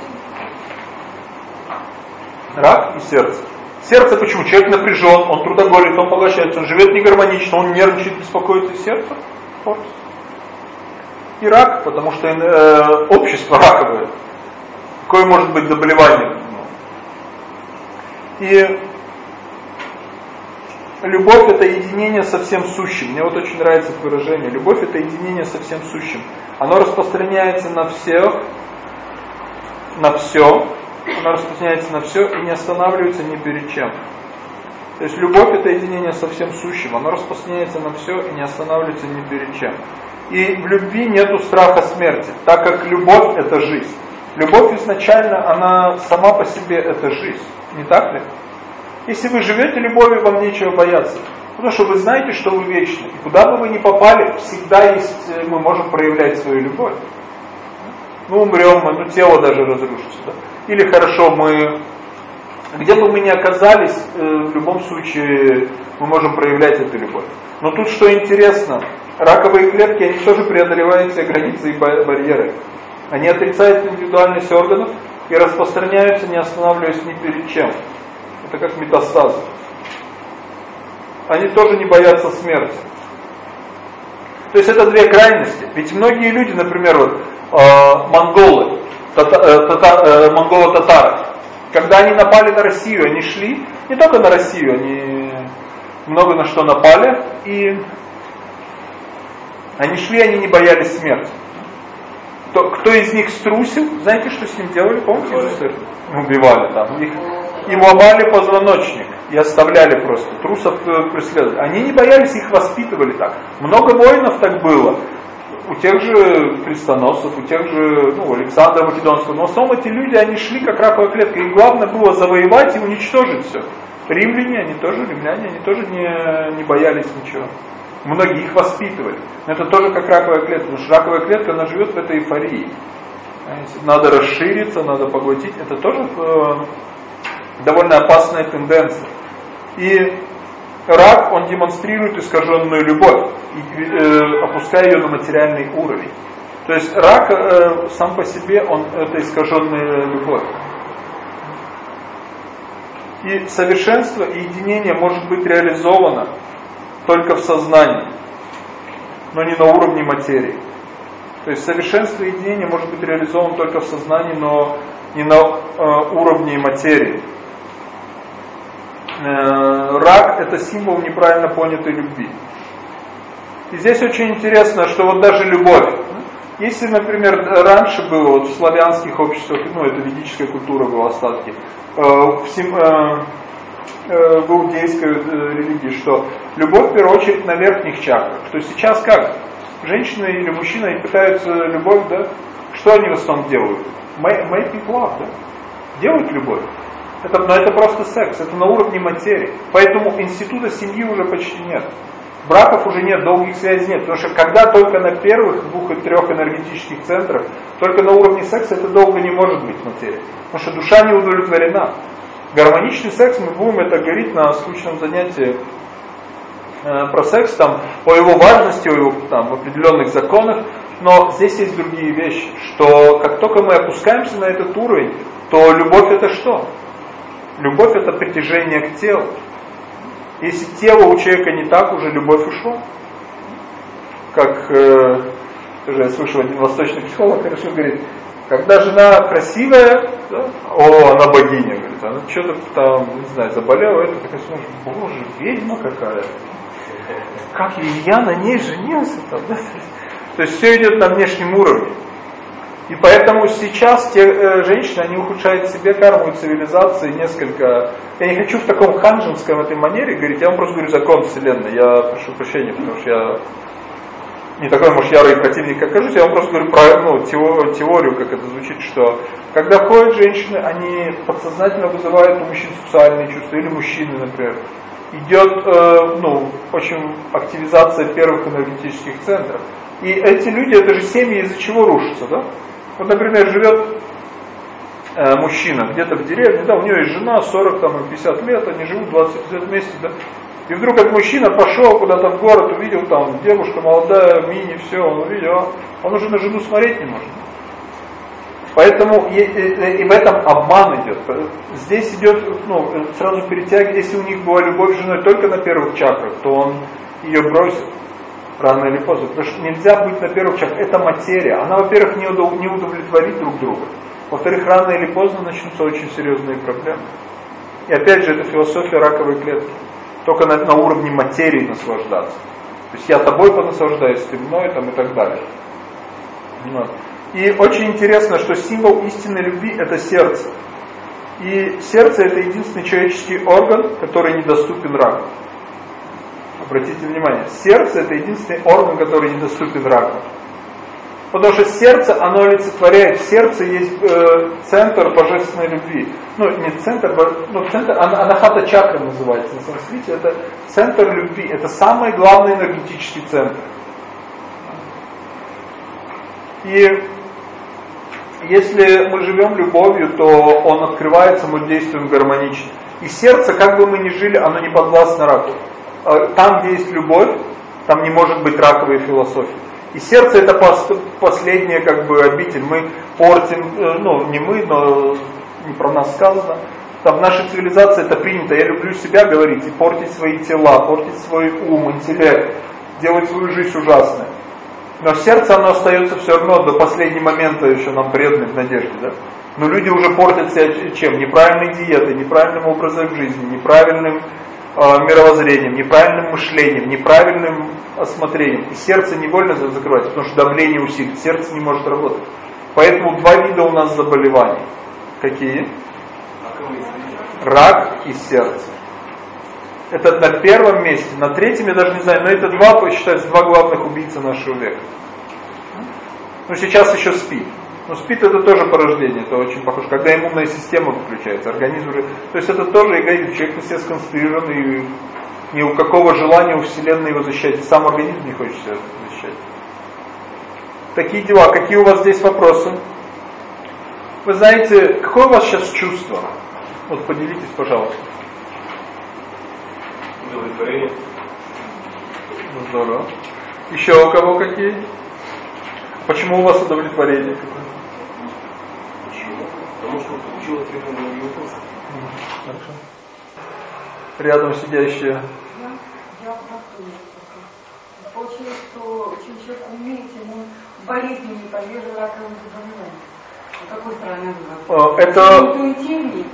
Рак и сердце. Сердце почему? Человек напряжен, он трудоголик, он поглощается, он живет негармонично, он нервничает, беспокоится. Сердце И рак, потому что э, общество раковое. Какое может быть заболевание? И любовь это единение со всем сущим. Мне вот очень нравится выражение. Любовь это единение со всем сущим. Оно распространяется на всех, на все, оно распространяется на все и не останавливается ни перед чем. То есть любовь это единение со всем сущим, оно распространяется на все и не останавливается ни перед чем. И в любви нету страха смерти, так как любовь это жизнь. Любовь изначально, она сама по себе это жизнь, не так ли? Если вы живете любовью, вам нечего бояться. Потому что вы знаете, что вы вечны. И куда бы вы ни попали, всегда есть, э, мы можем проявлять свою любовь. Мы умрем, мы, ну тело даже разрушится. Да? Или хорошо, мы, где бы мы ни оказались, э, в любом случае мы можем проявлять эту любовь. Но тут что интересно, раковые клетки, они тоже преодолевают все границы и барьеры. Они отрицают индивидуальность органов и распространяются, не останавливаясь ни перед чем. Это как метастазы. Они тоже не боятся смерти. То есть это две крайности. Ведь многие люди, например, вот, э, монголы, тата, э, тата, э, монголо-татары, когда они напали на Россию, они шли, не только на Россию, они много на что напали, и они шли, они не боялись смерти кто, кто из них струсил, знаете, что с ним делали? Помните Убивали там. Их, им ломали позвоночник и оставляли просто. Трусов э, преследовали. Они не боялись, их воспитывали так. Много воинов так было. У тех же крестоносцев, у тех же ну, Александра Македонского. Но в основном эти люди, они шли как раковая клетка. И главное было завоевать и уничтожить все. Римляне, они тоже, римляне, они тоже не, не боялись ничего. Многие их воспитывали. Но это тоже как раковая клетка, потому что раковая клетка, она живет в этой эйфории. Надо расшириться, надо поглотить. Это тоже э, довольно опасная тенденция. И рак, он демонстрирует искаженную любовь, э, опуская ее на материальный уровень. То есть рак э, сам по себе, он это искаженная любовь. И совершенство и единение может быть реализовано только в сознании, но не на уровне материи. То есть совершенство единения может быть реализовано только в сознании, но не на э, уровне материи. Э, рак это символ неправильно понятой любви. И здесь очень интересно, что вот даже любовь. Если, например, раньше было вот в славянских обществах, ну это ведическая культура была остатки, э, в, сим, э, в иудейской э, религии, что любовь в первую очередь на верхних чакрах. То есть сейчас как? Женщина или мужчина пытаются любовь, да, Что они в основном делают? People love, да? Делают любовь. Это, но это просто секс, это на уровне материи. Поэтому института семьи уже почти нет. Браков уже нет, долгих связей нет. Потому что когда только на первых двух и трех энергетических центрах, только на уровне секса это долго не может быть материя. Потому что душа не удовлетворена. Гармоничный секс, мы будем это говорить на случайном занятии э, про секс, там, о его важности, о его там, определенных законах. Но здесь есть другие вещи, что как только мы опускаемся на этот уровень, то любовь это что? Любовь это притяжение к телу. Если тело у человека не так, уже любовь ушла. Как э, тоже я слышал, один восточный психолог хорошо говорит, когда жена красивая, да, о, она богиня, говорит, она что-то там, не знаю, заболела, это такая смотришь, боже, ведьма какая. Как я на ней женился там, да? То есть все идет на внешнем уровне. И поэтому сейчас те э, женщины, они ухудшают себе карму и цивилизации несколько... Я не хочу в таком ханжинском этой манере говорить, я вам просто говорю закон Вселенной. Я прошу прощения, потому что я не такой, может, ярый противник, как кажусь, я вам просто говорю про ну, теорию, как это звучит, что когда ходят женщины, они подсознательно вызывают у мужчин сексуальные чувства, или мужчины, например. Идет э, ну, очень активизация первых энергетических центров. И эти люди, это же семьи из-за чего рушатся, да? Вот, например, живет э, мужчина где-то в деревне, да, у него есть жена 40 там, 50 лет, они живут 20 лет вместе, да, и вдруг этот мужчина пошел куда-то в город, увидел там девушка молодая, мини, все, он увидел, а он уже на жену смотреть не может. Поэтому и, и, и в этом обман идет. Здесь идет, ну, сразу перетягивает, если у них была любовь с женой только на первых чакрах, то он ее бросит рано или поздно. Потому что нельзя быть на первых чакрах. Это материя. Она, во-первых, не, удов, не удовлетворит друг друга. Во-вторых, рано или поздно начнутся очень серьезные проблемы. И опять же, это философия раковой клетки только на, на уровне материи наслаждаться. То есть я тобой понаслаждаюсь, ты мной там, и так далее. И очень интересно, что символ истинной любви это сердце. И сердце это единственный человеческий орган, который недоступен раку. Обратите внимание, сердце это единственный орган, который недоступен раку. Потому что сердце, оно олицетворяет, в сердце есть э, центр божественной любви. Ну, не центр, ну, центр, анахата чакра называется на санскрите, это центр любви, это самый главный энергетический центр. И если мы живем любовью, то он открывается, мы действуем гармонично. И сердце, как бы мы ни жили, оно не подвластно раку. А там, где есть любовь, там не может быть раковой философии. И сердце это последняя как бы обитель. Мы портим, э, ну не мы, но не про нас сказано. Там в нашей цивилизации это принято. Я люблю себя говорить и портить свои тела, портить свой ум, интеллект, делать свою жизнь ужасной. Но сердце оно остается все равно до последнего момента еще нам преданным в надежде. Да? Но люди уже портят себя чем? Неправильной диетой, неправильным образом жизни, неправильным мировоззрением, неправильным мышлением, неправильным осмотрением. И сердце невольно закрывается, потому что давление усилит, сердце не может работать. Поэтому два вида у нас заболеваний. Какие? Рак и сердце. Это на первом месте. На третьем я даже не знаю, но это два, считаются два главных убийцы нашего века. Ну сейчас еще спит. Но спит это тоже порождение, это очень похоже, когда иммунная система выключается, организм уже... То есть это тоже эгоизм, человек на себя сконцентрирован, и ни у какого желания у Вселенной его защищать, сам организм не хочет себя защищать. Такие дела. Какие у вас здесь вопросы? Вы знаете, какое у вас сейчас чувство? Вот поделитесь, пожалуйста. Удовлетворение. Здорово. Еще у кого какие? Почему у вас удовлетворение какое? Потому что получил ответ на вопросы. Хорошо. Рядом сидящая. Я, я Получилось, что чем человек умнее, тем он болезненнее подвержен раковым заболеваниям. С какой стороны выбрать? Э, это... Чем интуитивнее,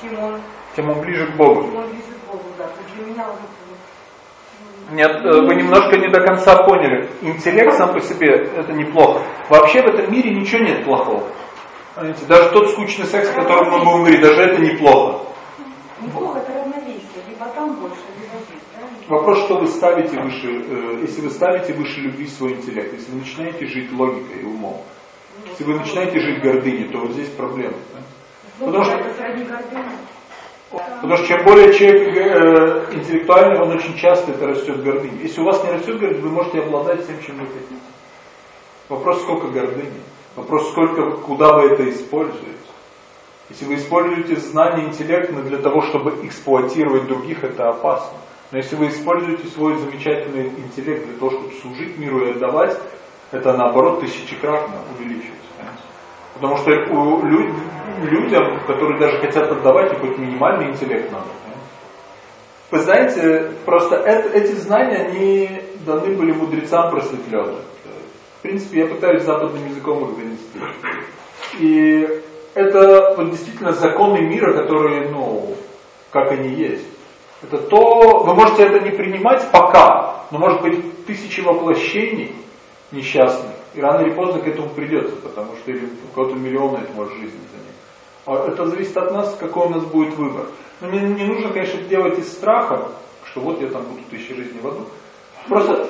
чем он... Тем он ближе к Богу. Тем он ближе к Богу, да. То для меня уже... Нет, э, вы немножко не до конца поняли. Интеллект сам по себе это неплохо. Вообще в этом мире ничего нет плохого. Понимаете, даже тот скучный секс, о котором мы говорить, даже это неплохо. Неплохо это равновесие, либо там больше, либо здесь, да? Вопрос, что вы ставите выше, э, если вы ставите выше любви свой интеллект, если вы начинаете жить логикой и умом, Если вы начинаете жить гордыней, то вот здесь проблема. Потому что это сродни гордыни. Потому что чем более человек э, интеллектуальный, он очень часто это растет гордыней. Если у вас не растет гордыня, вы можете обладать всем, чем вы хотите. Вопрос, сколько гордыни. Вопрос, сколько, куда вы это используете. Если вы используете знания, интеллект для того, чтобы эксплуатировать других, это опасно. Но если вы используете свой замечательный интеллект для того, чтобы служить миру и отдавать, это наоборот тысячекратно увеличивается. Потому что у люд, людям, которые даже хотят отдавать, и хоть минимальный интеллект надо. Вы знаете, просто это, эти знания, они даны были мудрецам просветленным. В принципе, я пытаюсь западным языком их донести. И это вот действительно законы мира, которые, ну, как они есть. Это то, вы можете это не принимать пока, но может быть тысячи воплощений несчастных, и рано или поздно к этому придется, потому что или у кого-то миллионы это может жизнь занять. А это зависит от нас, какой у нас будет выбор. Но мне не нужно, конечно, делать из страха, что вот я там буду тысячи жизней в аду. Просто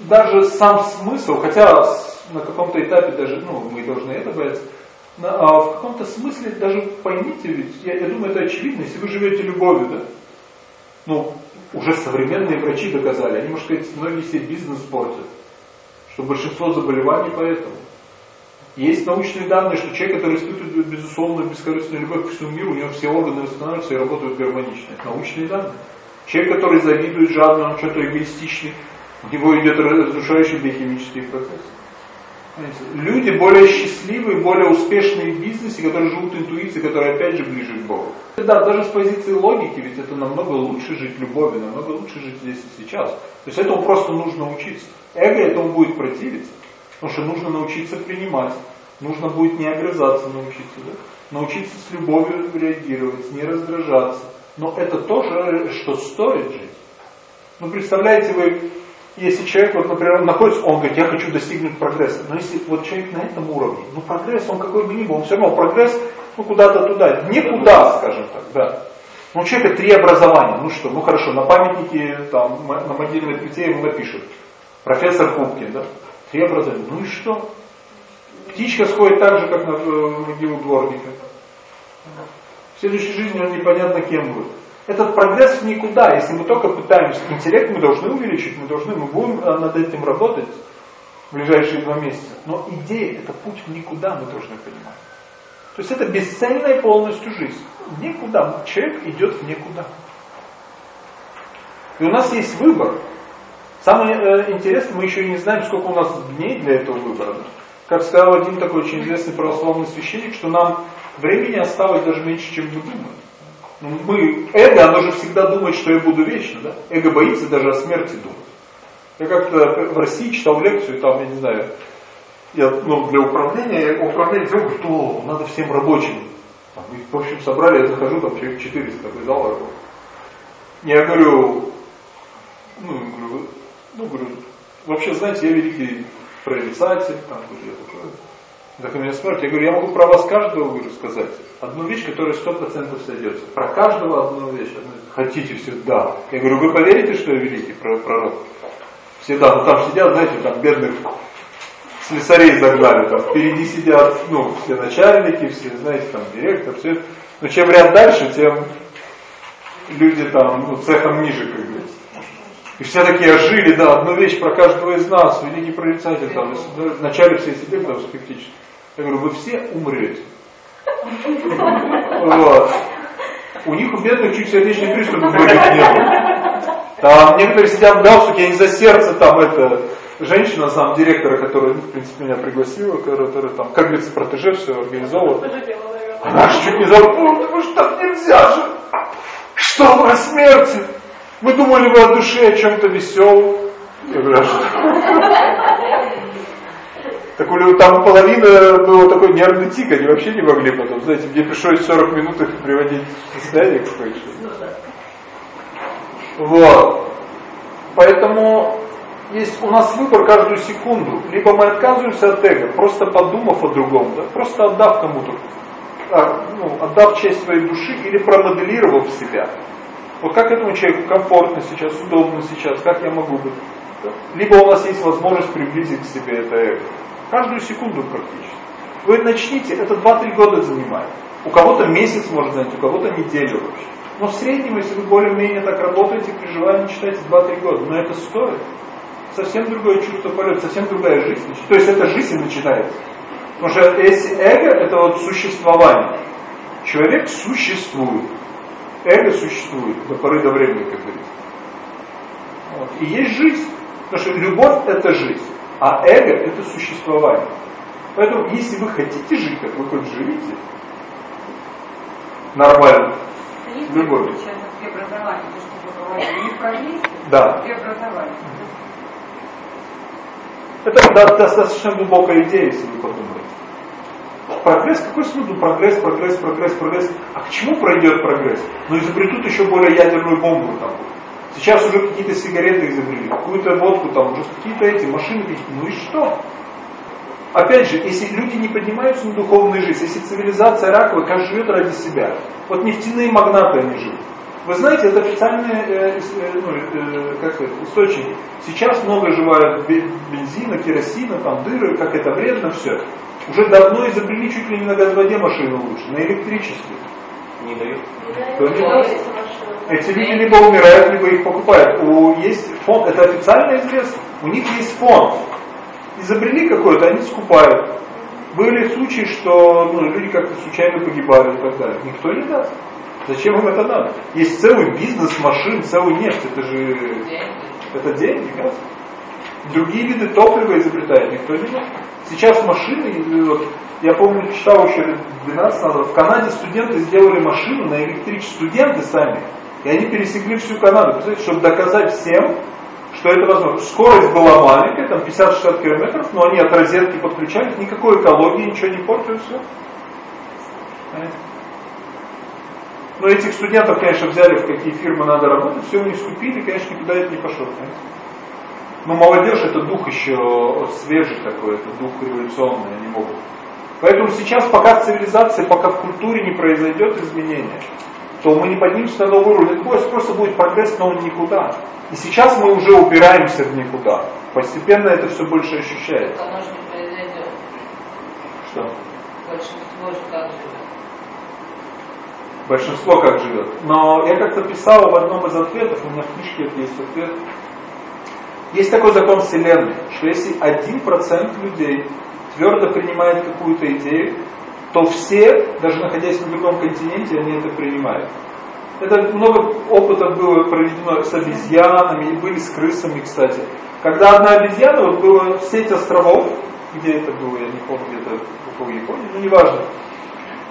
даже сам смысл, хотя на каком-то этапе даже, ну, мы должны это бояться, а в каком-то смысле даже поймите, ведь я, я думаю, это очевидно, если вы живете любовью, да, ну, уже современные врачи доказали, они, можно сказать, многие себе бизнес портят, что большинство заболеваний поэтому. Есть научные данные, что человек, который испытывает безусловную бескорыстную любовь к всему миру, у него все органы восстанавливаются и работают гармонично. Это научные данные. Человек, который завидует жадно, он что-то эгоистичный, у него идет разрушающий биохимический процесс. Люди более счастливые, более успешные в бизнесе, которые живут интуицией, которые опять же ближе к Богу. Да, даже с позиции логики, ведь это намного лучше жить любовью, намного лучше жить здесь и сейчас. То есть этому просто нужно учиться. Эго этому будет противиться, потому что нужно научиться принимать, нужно будет не огрызаться научиться, да? научиться с любовью реагировать, не раздражаться. Но это тоже, что стоит жить. Ну, представляете, вы если человек, вот, например, находится, он говорит, я хочу достигнуть прогресса. Но если вот человек на этом уровне, ну прогресс, он какой бы ни был, он все равно прогресс, ну куда-то туда, никуда, скажем так, да. Ну, у человека три образования, ну что, ну хорошо, на памятнике, там, на могильной плите ему напишут, профессор Пупкин, да, три образования, ну и что? Птичка сходит так же, как на э, могилу дворника. В следующей жизни он непонятно кем будет этот прогресс никуда. Если мы только пытаемся, интеллект мы должны увеличить, мы должны, мы будем э, над этим работать в ближайшие два месяца. Но идея, это путь никуда мы должны понимать. То есть это бесценная полностью жизнь. Никуда. Человек идет в никуда. И у нас есть выбор. Самое э, интересное, мы еще не знаем, сколько у нас дней для этого выбора. Как сказал один такой очень известный православный священник, что нам времени осталось даже меньше, чем мы думаем. Ну, мы, эго, оно же всегда думает, что я буду вечно, да? Эго боится даже о смерти думать. Я как-то в России читал лекцию, там, я не знаю, я, ну, для управления, управление делал, что надо всем рабочим. Там, в общем, собрали, я захожу, там человек 400, такой зал работает. Я говорю, ну, говорю, ну, говорю, вообще, знаете, я великий прорицатель, там, я такой, так меня спрашивают, я говорю, я могу про вас каждого говорю, сказать. Одну вещь, которая сто процентов сойдется. Про каждого одну вещь. Хотите все, да. Я говорю, вы поверите, что я великий пророк? Все да, но там сидят, знаете, там бедных слесарей загнали, там впереди сидят, ну, все начальники, все, знаете, там директор, все. Но чем ряд дальше, тем люди там, ну, цехом ниже, как говорится. И все такие ожили, да, одну вещь про каждого из нас, великий прорицатель, там, вначале все сидели там скептически. Я говорю, вы все умрете. Вот. У них у бедных чуть сердечный приступ многих не было. Там некоторые сидят в галстуке, они за сердце, там это, женщина, сам директора, которая, в принципе, меня пригласила, которая там, как говорится, протеже все организовывала. Она же чуть не забыла, потому что так нельзя же. Что вы о смерти? Мы думали, вы о душе, о чем-то веселом. Я говорю, а что? Так там половина было такой нервный тик, они вообще не могли потом, знаете, мне пришлось 40 минут их приводить в состояние какое-то. Вот. Поэтому есть у нас выбор каждую секунду. Либо мы отказываемся от эго, просто подумав о другом, да, просто отдав кому-то, а, ну, отдав часть своей души или промоделировав себя. Вот как этому человеку комфортно сейчас, удобно сейчас, как я могу быть. Да? Либо у нас есть возможность приблизить к себе это эго. Каждую секунду практически. Вы начните, это 2-3 года занимает. У кого-то месяц может занять, у кого-то неделю вообще. Но в среднем, если вы более-менее так работаете, при желании читайте 2-3 года. Но это стоит. Совсем другое чувство полета, совсем другая жизнь. То есть это жизнь начинается. Потому что если эго, это вот существование. Человек существует. Эго существует до поры до времени, как говорится. Вот. И есть жизнь. Потому что любовь это жизнь, а эго это существование. Поэтому если вы хотите жить, как вы хоть живите, нормально, любовь. Да. Это да, достаточно глубокая идея, если вы подумаете. Прогресс, какой смысл? Прогресс, прогресс, прогресс, прогресс. А к чему пройдет прогресс? Ну изобретут еще более ядерную бомбу там. Сейчас уже какие-то сигареты изобрели, какую-то водку там, уже какие-то эти машины. Ну и что? Опять же, если люди не поднимаются на духовную жизнь, если цивилизация раковая, как живет ради себя. Вот нефтяные магнаты они живут. Вы знаете, это официальные э, э, ну, э, как сказать, источники. Сейчас много живают бензина, керосина, там дыры, как это вредно все. Уже давно изобрели чуть ли не на газводе машину лучше, на электричестве. Не дают. Не даст? Эти люди либо умирают, либо их покупают. У, есть фонд, это официально известно. У них есть фонд. Изобрели какой-то, они скупают. Были случаи, что ну, люди как-то случайно погибали и так далее. Никто не даст. Зачем им это надо? Есть целый бизнес машин, целый нефть. Это же деньги. это деньги, газ. Другие виды топлива изобретают, никто не может. Сейчас машины, вот, я помню, читал еще лет 12 назад, в Канаде студенты сделали машину на электричество, студенты сами, и они пересекли всю Канаду, чтобы доказать всем, что это возможно. Скорость была маленькая, там 50-60 километров, но они от розетки подключались, никакой экологии, ничего не портили, все. Но этих студентов, конечно, взяли, в какие фирмы надо работать, все у них скупили, конечно, никуда это не пошло. Понимаете? Но молодежь это дух еще свежий такой, это дух революционный, они могут. Поэтому сейчас, пока в цивилизации, пока в культуре не произойдет изменения, то мы не поднимемся на новый уровень. Это просто будет прогресс, но он никуда. И сейчас мы уже упираемся в никуда. Постепенно это все больше ощущается. Оно же не произойдет. Что? Большинство же как живет. Большинство как живет. Но я как-то писал в одном из ответов, у меня в книжке есть ответ, есть такой закон Вселенной, что если один процент людей твердо принимает какую-то идею, то все, даже находясь на другом континенте, они это принимают. Это много опытов было проведено с обезьянами, и были с крысами, кстати. Когда одна обезьяна, вот было сеть островов, где это было, я не помню, где-то около Японии, но неважно,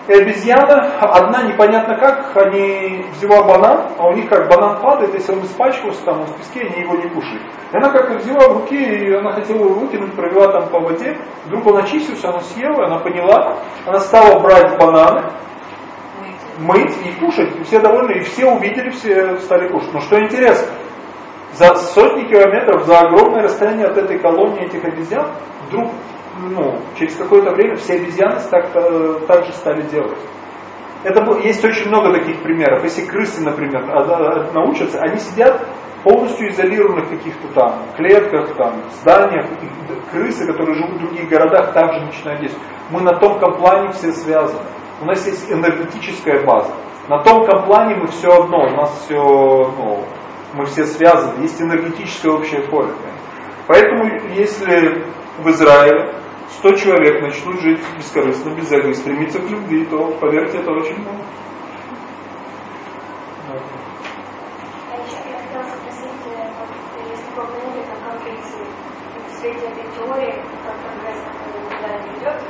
и обезьяна, одна непонятно как, они взяла банан, а у них как банан падает, если он испачкался там в песке, они его не кушают. И она как-то взяла в руки, и она хотела его выкинуть, провела там по воде, вдруг он очистился, она съела, она поняла, она стала брать бананы, мыть и кушать, все довольны, и все увидели, все стали кушать. Но что интересно, за сотни километров, за огромное расстояние от этой колонии этих обезьян, вдруг ну, через какое-то время все обезьяны так, так же стали делать. Это есть очень много таких примеров. Если крысы, например, а, научатся, они сидят полностью изолированных каких-то там клетках, там, зданиях. Крысы, которые живут в других городах, также начинают действовать. Мы на тонком плане все связаны. У нас есть энергетическая база. На тонком плане мы все одно, у нас все, ну, мы все связаны, есть энергетическое общее поле. Поэтому, если в Израиле 100 человек начнут жить бескорыстно, без эго и стремиться к любви, то, поверьте, это очень много. А э, не идет,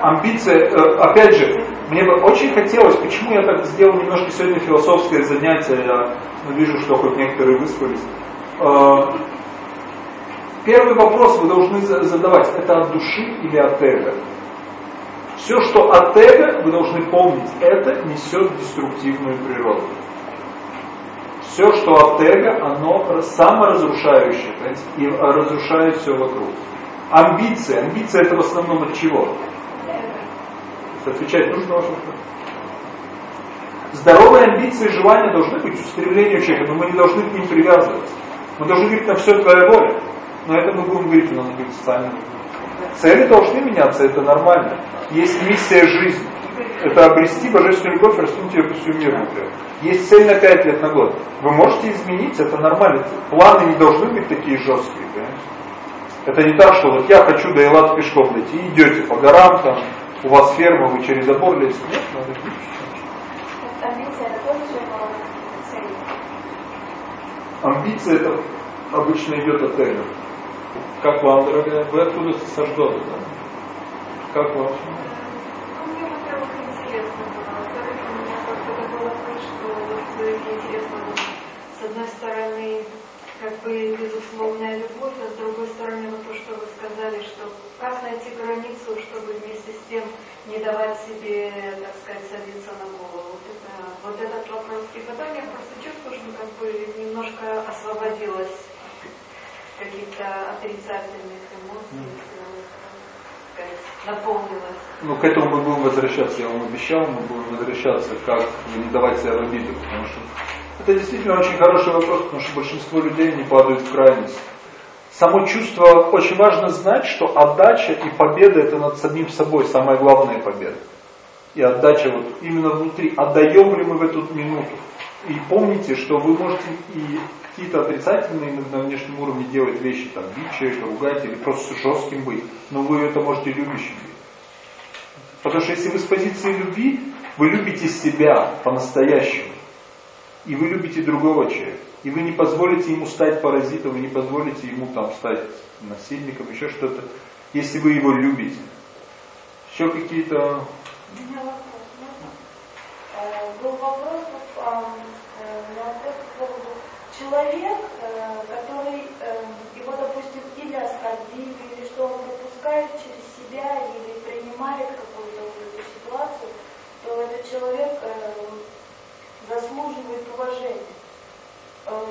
Амбиция, э, опять же, мне бы очень хотелось, почему я так сделал немножко сегодня философское занятие, я вижу, что хоть некоторые выспались. Первый вопрос вы должны задавать, это от души или от эго? Все, что от эго, вы должны помнить, это несет деструктивную природу. Все, что от эго, оно саморазрушающее, и разрушает все вокруг. Амбиции. Амбиция это в основном от чего? Отвечать нужно на ваш вопрос. Здоровые амбиции и желания должны быть устремлением человека, но мы не должны к ним привязываться. Мы должны говорить, на все твоя воля. Но это мы будем говорить, у нас будет социальный Цели должны меняться, это нормально. Есть миссия жизни. Это обрести божественную любовь, раскинуть ее по всему миру, например. Есть цель на 5 лет на год. Вы можете измениться, это нормально. Планы не должны быть такие жесткие, понимаете? Это не так, что вот я хочу до Эллад пешком дойти, идете по горам, там, у вас ферма, вы через забор лезете. Нет, надо Амбиция это тоже цель. Амбиция это обычно идет от эго. Как вам, дорогая? Вы откуда с Саждода, да? Как вам? Ну, мне, во-первых, интересно было. У меня как-то что вот интересно, вот, с одной стороны, как бы безусловная любовь, а с другой стороны, вот то, что вы сказали, что как найти границу, чтобы вместе с тем не давать себе, так сказать, садиться на голову. Вот, это, вот этот вопрос. И потом я просто чувствую, что как бы немножко освободилась каких-то отрицательных эмоций, наполнилась. Ну, к этому мы будем возвращаться, я вам обещал, мы будем возвращаться, как не давать себя в обиду, потому что это действительно очень хороший вопрос, потому что большинство людей не падают в крайность. Само чувство, очень важно знать, что отдача и победа это над самим собой самая главная победа. И отдача вот именно внутри. Отдаем ли мы в эту минуту? И помните, что вы можете и какие-то отрицательные на внешнем уровне делать вещи, там, бить человека, ругать или просто жестким быть, но вы это можете любящим быть. Потому что если вы с позиции любви, вы любите себя по-настоящему. И вы любите другого человека. И вы не позволите ему стать паразитом, вы не позволите ему там стать насильником, еще что-то, если вы его любите. Еще какие-то... У меня вопрос. Э, был вопрос а, человек, э, который э, его, допустим, или оскорбили, или что он пропускает через себя, или принимает какую-то вот эту ситуацию, то этот человек э, заслуживает уважения.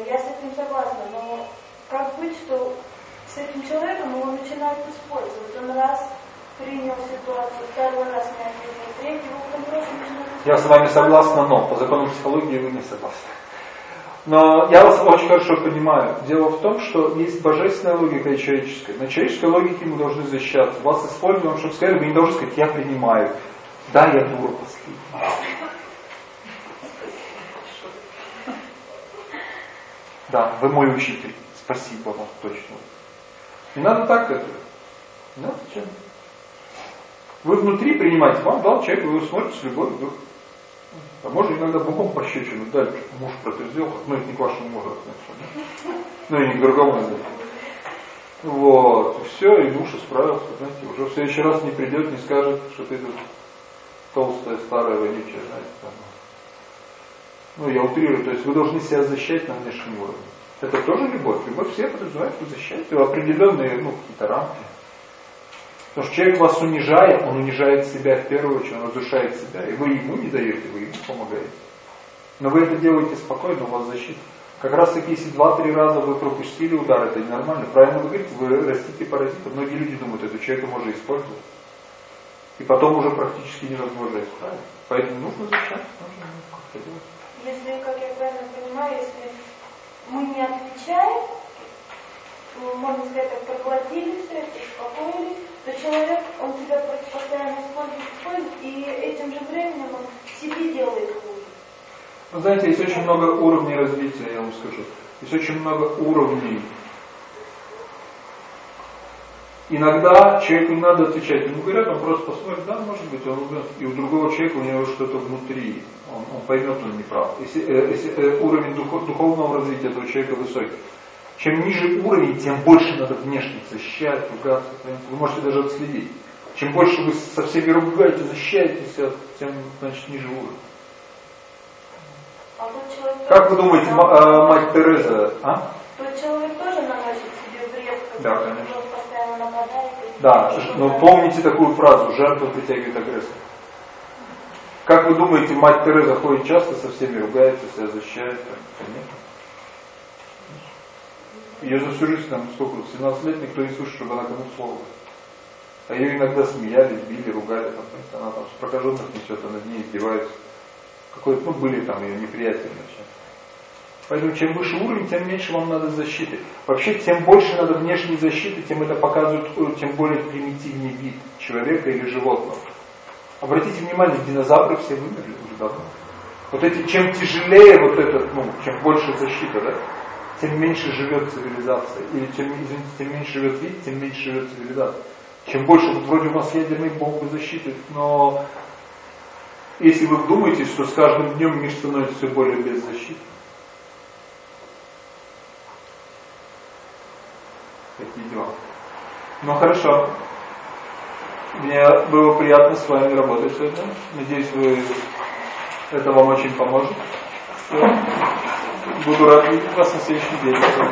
Я с этим согласна, но как быть, что с этим человеком его начинают использовать? Он раз принял ситуацию, второй раз не ответил, третий, он просто начинает Я с вами согласна, но по закону психологии вы не согласны. Но я вас очень хорошо понимаю. Дело в том, что есть божественная логика и человеческая. На человеческой логике мы должны защищаться. Вас используем, чтобы сказать, вы не должны сказать, я принимаю. Да, я дура последняя. Да, вы мой учитель. Спасибо вам, точно. Не надо так это. Не надо чем. Вы внутри принимаете, вам дал человек, вы его смотрите с любовью, а можно иногда богом пощечину дать, муж протрезвел, но это не к вашему мужу относится. Ну и не к другому. Вот, все, и муж исправился, знаете, уже в следующий раз не придет, не скажет, что ты тут толстая, старая, вонючая, знаете, там. Ну, я утрирую, то есть вы должны себя защищать на внешнем уровне. Это тоже любовь. Любовь все подразумевает, вы защищаете определенные, ну, какие-то рамки. Потому что человек вас унижает, он унижает себя в первую очередь, он разрушает себя, и вы ему не даете, вы ему помогаете. Но вы это делаете спокойно, у вас защита. Как раз таки, если два-три раза вы пропустили удар, это ненормально. Правильно вы говорите, вы растите паразита. Многие люди думают, это человека можно использовать. И потом уже практически невозможно исправить. Поэтому нужно защищаться, нужно как-то делать. Если, как я правильно понимаю, если мы не отвечаем, можно сказать, проглотили все это, успокоились, то человек, он тебя постоянно использует, использует, и этим же временем он себе делает хуже. Вы знаете, есть очень много уровней развития, я вам скажу. Есть очень много уровней. Иногда человеку не надо отвечать. Ему говорят, он просто посмотрит, да, может быть, он и у другого человека у него что-то внутри. Он, он поймет, он не прав. Если, э, если э, уровень духов, духовного развития этого человека высокий, чем ниже уровень, тем больше надо внешне защищать, ругаться. Вы можете даже отследить. Чем больше вы со всеми ругаете, защищаетесь, тем значит ниже уровень. А человек как вы думаете, а, мать Тереза, а? Тот человек тоже наносит себе вред, да, конечно. он постоянно нападает. Да, но помните такую фразу, жертва притягивает агрессора. Как вы думаете, мать Тереза ходит часто со всеми, ругается, себя защищает? Конечно. Ее за всю жизнь, там, сколько, 17 лет никто не слышит, чтобы она кому слово. А ее иногда смеялись, били, ругали, там, она там с прокаженных несет, а над ней издевается. Какой-то, ну, были там ее неприятели вообще. Поэтому чем выше уровень, тем меньше вам надо защиты. Вообще, тем больше надо внешней защиты, тем это показывает, э, тем более примитивный вид человека или животного. Обратите внимание, динозавры все вымерли уже давно. Вот эти, чем тяжелее вот этот, ну, чем больше защита, да, тем меньше живет цивилизация. Или чем, извините, тем меньше живет вид, тем меньше живет цивилизация. Чем больше, вот вроде у нас ядерные бомбы защиты, но если вы вдумаетесь, что с каждым днем мир становится все более беззащитным. Такие дела. Ну хорошо. Мне было приятно с вами работать сегодня. Надеюсь, вы это вам очень поможет. Все. Буду рад видеть вас на следующий день.